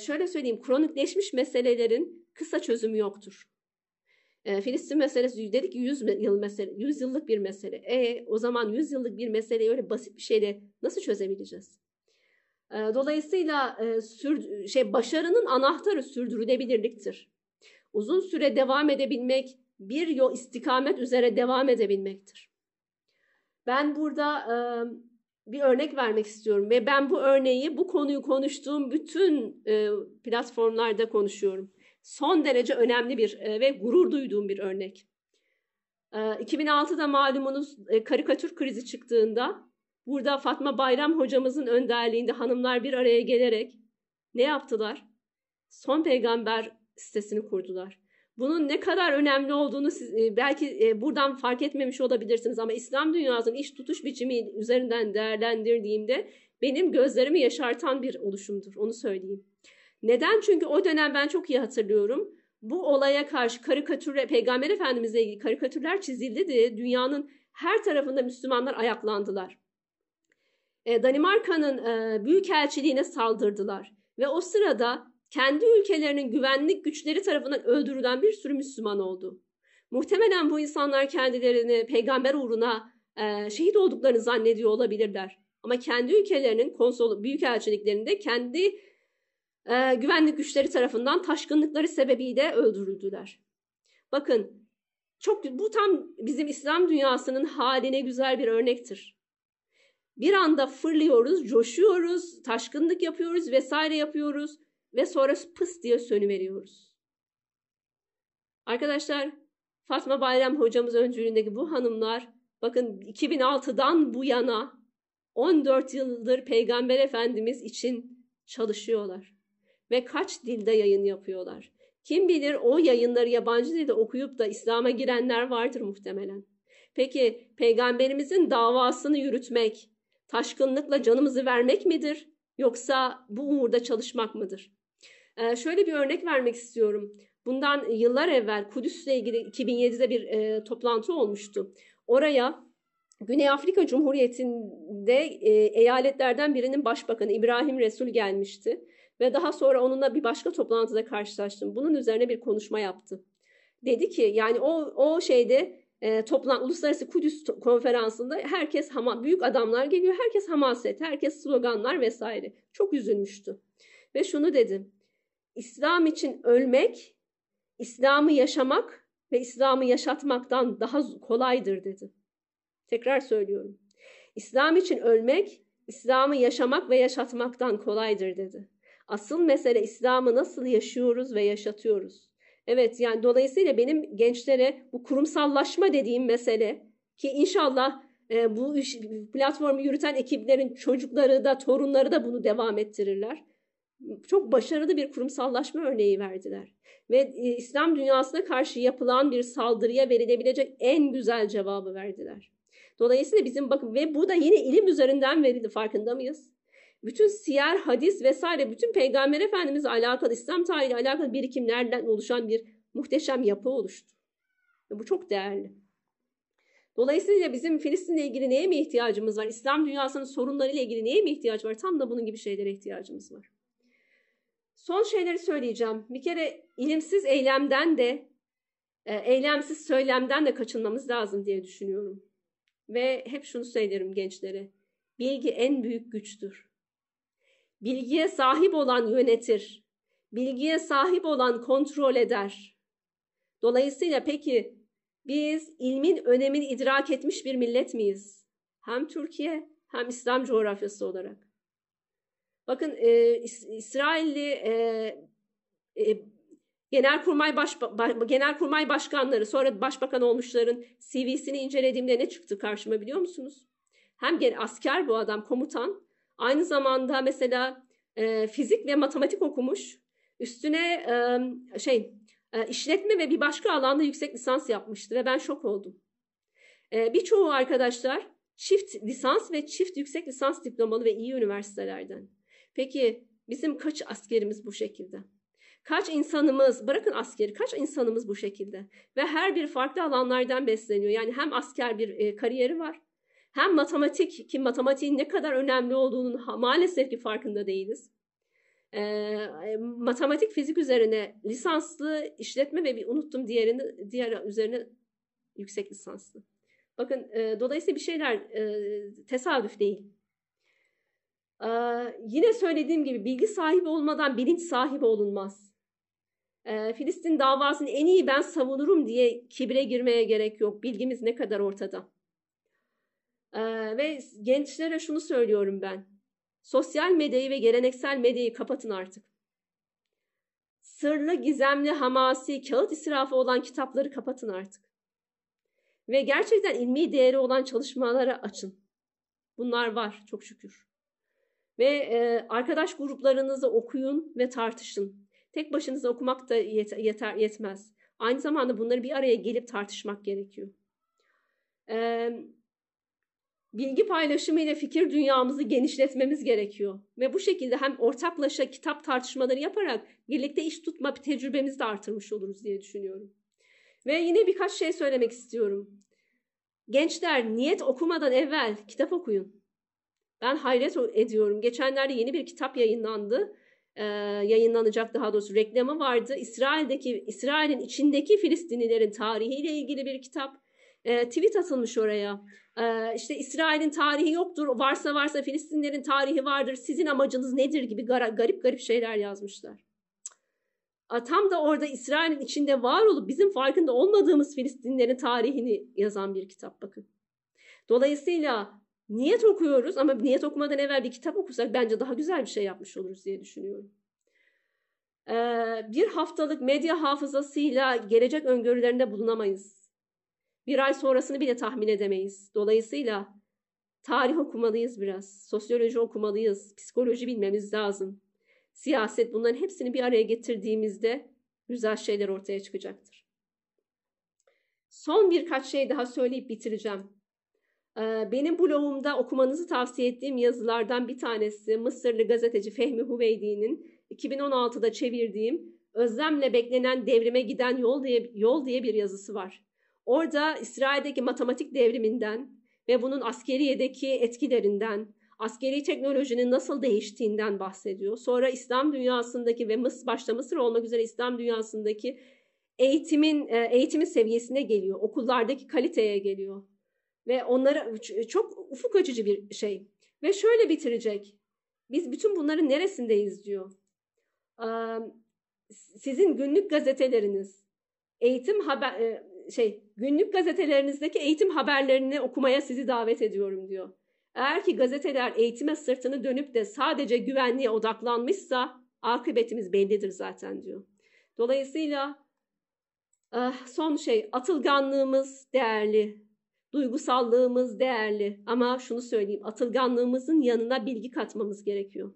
Şöyle söyleyeyim, kronikleşmiş meselelerin kısa çözümü yoktur. Filistin meselesi dedik 100 yıl mesele, 100 yıllık bir mesele. E o zaman 100 yıllık bir meseleyi öyle basit bir şeyle nasıl çözebileceğiz? Dolayısıyla sür, şey başarının anahtarı sürdürülebilirliktir. Uzun süre devam edebilmek, bir yol istikamet üzere devam edebilmektir. Ben burada bir örnek vermek istiyorum ve ben bu örneği, bu konuyu konuştuğum bütün platformlarda konuşuyorum. Son derece önemli bir ve gurur duyduğum bir örnek. 2006'da malumunuz karikatür krizi çıktığında Burada Fatma Bayram hocamızın önderliğinde hanımlar bir araya gelerek ne yaptılar? Son peygamber sitesini kurdular. Bunun ne kadar önemli olduğunu siz e, belki e, buradan fark etmemiş olabilirsiniz ama İslam dünyasının iş tutuş biçimi üzerinden değerlendirdiğimde benim gözlerimi yaşartan bir oluşumdur. Onu söyleyeyim. Neden? Çünkü o dönem ben çok iyi hatırlıyorum. Bu olaya karşı karikatür, Peygamber Efendimizle ilgili karikatürler çizildi de dünyanın her tarafında Müslümanlar ayaklandılar. E, Danimarka'nın e, büyükelçiliğine saldırdılar ve o sırada kendi ülkelerinin güvenlik güçleri tarafından öldürülen bir sürü Müslüman oldu. Muhtemelen bu insanlar kendilerini peygamber uğruna e, şehit olduklarını zannediyor olabilirler. Ama kendi ülkelerinin konsol büyükelçiliklerinde kendi güvenlik güçleri tarafından taşkınlıkları sebebiyle öldürüldüler. Bakın çok bu tam bizim İslam dünyasının haline güzel bir örnektir. Bir anda fırlıyoruz, coşuyoruz, taşkınlık yapıyoruz vesaire yapıyoruz ve sonra pıs diye sönüveriyoruz. Arkadaşlar Fatma Bayram hocamız öncülüğündeki bu hanımlar bakın 2006'dan bu yana 14 yıldır Peygamber Efendimiz için çalışıyorlar. Ve kaç dilde yayın yapıyorlar. Kim bilir o yayınları yabancı dilde okuyup da İslam'a girenler vardır muhtemelen. Peki peygamberimizin davasını yürütmek, taşkınlıkla canımızı vermek midir? Yoksa bu uğurda çalışmak mıdır? Ee, şöyle bir örnek vermek istiyorum. Bundan yıllar evvel Kudüs'le ilgili 2007'de bir e, toplantı olmuştu. Oraya Güney Afrika Cumhuriyeti'nde e, eyaletlerden birinin başbakanı İbrahim Resul gelmişti. Ve daha sonra onunla bir başka toplantıda karşılaştım. Bunun üzerine bir konuşma yaptı. Dedi ki yani o, o şeyde e, toplan Uluslararası Kudüs konferansında herkes hama, büyük adamlar geliyor. Herkes hamaset, herkes sloganlar vesaire. Çok üzülmüştü. Ve şunu dedim. İslam için ölmek, İslam'ı yaşamak ve İslam'ı yaşatmaktan daha kolaydır dedi. Tekrar söylüyorum. İslam için ölmek, İslam'ı yaşamak ve yaşatmaktan kolaydır dedi. Asıl mesele İslam'ı nasıl yaşıyoruz ve yaşatıyoruz. Evet yani dolayısıyla benim gençlere bu kurumsallaşma dediğim mesele ki inşallah e, bu iş, platformu yürüten ekiplerin çocukları da torunları da bunu devam ettirirler. Çok başarılı bir kurumsallaşma örneği verdiler. Ve e, İslam dünyasına karşı yapılan bir saldırıya verilebilecek en güzel cevabı verdiler. Dolayısıyla bizim bakın ve bu da yine ilim üzerinden verildi farkında mıyız? Bütün siyer, hadis vesaire bütün Peygamber Efendimiz'le alakalı, İslam tarihiyle alakalı birikimlerden oluşan bir muhteşem yapı oluştu. Ve bu çok değerli. Dolayısıyla bizim Filistin'le ilgili neye mi ihtiyacımız var? İslam dünyasının sorunlarıyla ilgili neye mi ihtiyaç var? Tam da bunun gibi şeylere ihtiyacımız var. Son şeyleri söyleyeceğim. Bir kere ilimsiz eylemden de, e, eylemsiz söylemden de kaçınmamız lazım diye düşünüyorum. Ve hep şunu söylerim gençlere. Bilgi en büyük güçtür. Bilgiye sahip olan yönetir. Bilgiye sahip olan kontrol eder. Dolayısıyla peki biz ilmin önemini idrak etmiş bir millet miyiz? Hem Türkiye hem İslam coğrafyası olarak. Bakın e, İsrailli e, e, Genelkurmay Baş, Genelkurmay Başkanları sonra başbakan olmuşların CV'sini incelediğimde ne çıktı karşıma biliyor musunuz? Hem asker bu adam komutan aynı zamanda mesela e, fizik ve matematik okumuş üstüne e, şey e, işletme ve bir başka alanda yüksek lisans yapmıştı ve ben şok oldum. E, birçoğu arkadaşlar çift lisans ve çift yüksek lisans diplomalı ve iyi üniversitelerden. Peki bizim kaç askerimiz bu şekilde? Kaç insanımız, bırakın askeri, kaç insanımız bu şekilde? Ve her bir farklı alanlardan besleniyor. Yani hem asker bir e, kariyeri var, hem matematik ki matematiğin ne kadar önemli olduğunun maalesef ki farkında değiliz. E, matematik fizik üzerine lisanslı işletme ve bir unuttum diğerini diğer üzerine yüksek lisanslı. Bakın e, dolayısıyla bir şeyler e, tesadüf değil. E, yine söylediğim gibi bilgi sahibi olmadan bilinç sahibi olunmaz e, Filistin davasını en iyi ben savunurum diye kibre girmeye gerek yok. Bilgimiz ne kadar ortada. Ve gençlere şunu söylüyorum ben. Sosyal medyayı ve geleneksel medyayı kapatın artık. Sırlı, gizemli, hamasi, kağıt israfı olan kitapları kapatın artık. Ve gerçekten ilmi değeri olan çalışmalara açın. Bunlar var çok şükür. Ve e, arkadaş gruplarınızı okuyun ve tartışın. Tek başınıza okumak da yeter, yetmez. Aynı zamanda bunları bir araya gelip tartışmak gerekiyor. Ee, bilgi paylaşımı ile fikir dünyamızı genişletmemiz gerekiyor. Ve bu şekilde hem ortaklaşa kitap tartışmaları yaparak birlikte iş tutma tecrübemizi de artırmış oluruz diye düşünüyorum. Ve yine birkaç şey söylemek istiyorum. Gençler niyet okumadan evvel kitap okuyun. Ben hayret ediyorum. Geçenlerde yeni bir kitap yayınlandı. Ee, yayınlanacak daha doğrusu reklamı vardı. İsrail'deki İsrail'in içindeki Filistinlilerin tarihiyle ilgili bir kitap. Ee, tweet atılmış oraya. Ee, işte İsrail'in tarihi yoktur. Varsa varsa Filistinlerin tarihi vardır. Sizin amacınız nedir gibi garip garip şeyler yazmışlar. Tam da orada İsrail'in içinde var olup bizim farkında olmadığımız Filistinlerin tarihini yazan bir kitap bakın. Dolayısıyla niyet okuyoruz ama niyet okumadan evvel bir kitap okusak bence daha güzel bir şey yapmış oluruz diye düşünüyorum. Ee, bir haftalık medya hafızasıyla gelecek öngörülerinde bulunamayız. Bir ay sonrasını bile tahmin edemeyiz. Dolayısıyla tarih okumalıyız biraz, sosyoloji okumalıyız, psikoloji bilmemiz lazım siyaset bunların hepsini bir araya getirdiğimizde güzel şeyler ortaya çıkacaktır. Son birkaç şey daha söyleyip bitireceğim. Ee, benim blogumda okumanızı tavsiye ettiğim yazılardan bir tanesi Mısırlı gazeteci Fehmi Huveydi'nin 2016'da çevirdiğim Özlemle beklenen devrime giden yol diye, yol diye bir yazısı var. Orada İsrail'deki matematik devriminden ve bunun askeriyedeki etkilerinden, askeri teknolojinin nasıl değiştiğinden bahsediyor. Sonra İslam dünyasındaki ve Mısır, başta Mısır olmak üzere İslam dünyasındaki eğitimin e, eğitimin seviyesine geliyor. Okullardaki kaliteye geliyor. Ve onlara çok ufuk açıcı bir şey. Ve şöyle bitirecek. Biz bütün bunların neresindeyiz diyor. Sizin günlük gazeteleriniz, eğitim haber e, şey günlük gazetelerinizdeki eğitim haberlerini okumaya sizi davet ediyorum diyor. Eğer ki gazeteler eğitime sırtını dönüp de sadece güvenliğe odaklanmışsa akıbetimiz bellidir zaten diyor. Dolayısıyla ah, son şey atılganlığımız değerli, duygusallığımız değerli ama şunu söyleyeyim atılganlığımızın yanına bilgi katmamız gerekiyor.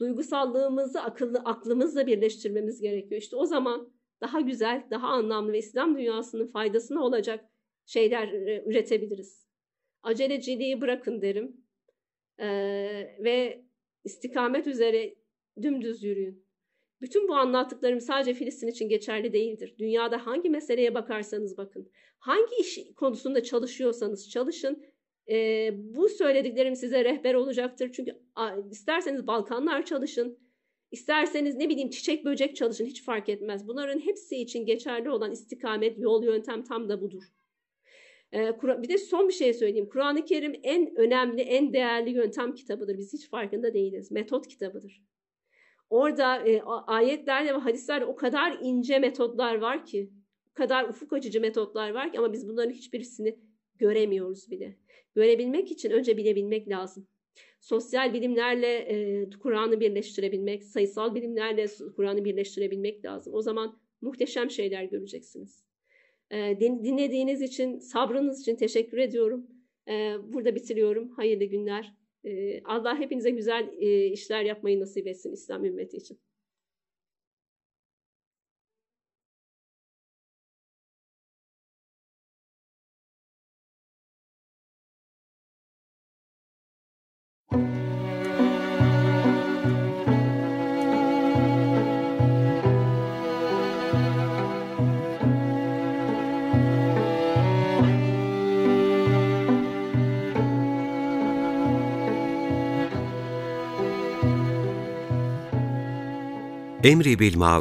Duygusallığımızı akıllı aklımızla birleştirmemiz gerekiyor. İşte o zaman daha güzel, daha anlamlı ve İslam dünyasının faydasına olacak şeyler e, üretebiliriz. Aceleciliği bırakın derim. Ee, ve istikamet üzere dümdüz yürüyün. Bütün bu anlattıklarım sadece Filistin için geçerli değildir. Dünyada hangi meseleye bakarsanız bakın, hangi iş konusunda çalışıyorsanız çalışın. Ee, bu söylediklerim size rehber olacaktır. Çünkü isterseniz Balkanlar çalışın, isterseniz ne bileyim çiçek böcek çalışın hiç fark etmez. Bunların hepsi için geçerli olan istikamet, yol, yöntem tam da budur. Ee, bir de son bir şey söyleyeyim. Kur'an-ı Kerim en önemli, en değerli yöntem kitabıdır. Biz hiç farkında değiliz. Metot kitabıdır. Orada e, ayetlerde ve hadislerde o kadar ince metotlar var ki, o kadar ufuk açıcı metotlar var ki ama biz bunların hiçbirisini göremiyoruz bile. Görebilmek için önce bilebilmek lazım. Sosyal bilimlerle e, Kur'an'ı birleştirebilmek, sayısal bilimlerle Kur'an'ı birleştirebilmek lazım. O zaman muhteşem şeyler göreceksiniz. Ee, dinlediğiniz için, sabrınız için teşekkür ediyorum. Ee, burada bitiriyorum. Hayırlı günler. Ee, Allah hepinize güzel e, işler yapmayı nasip etsin İslam ümmeti için. Emri bil maruf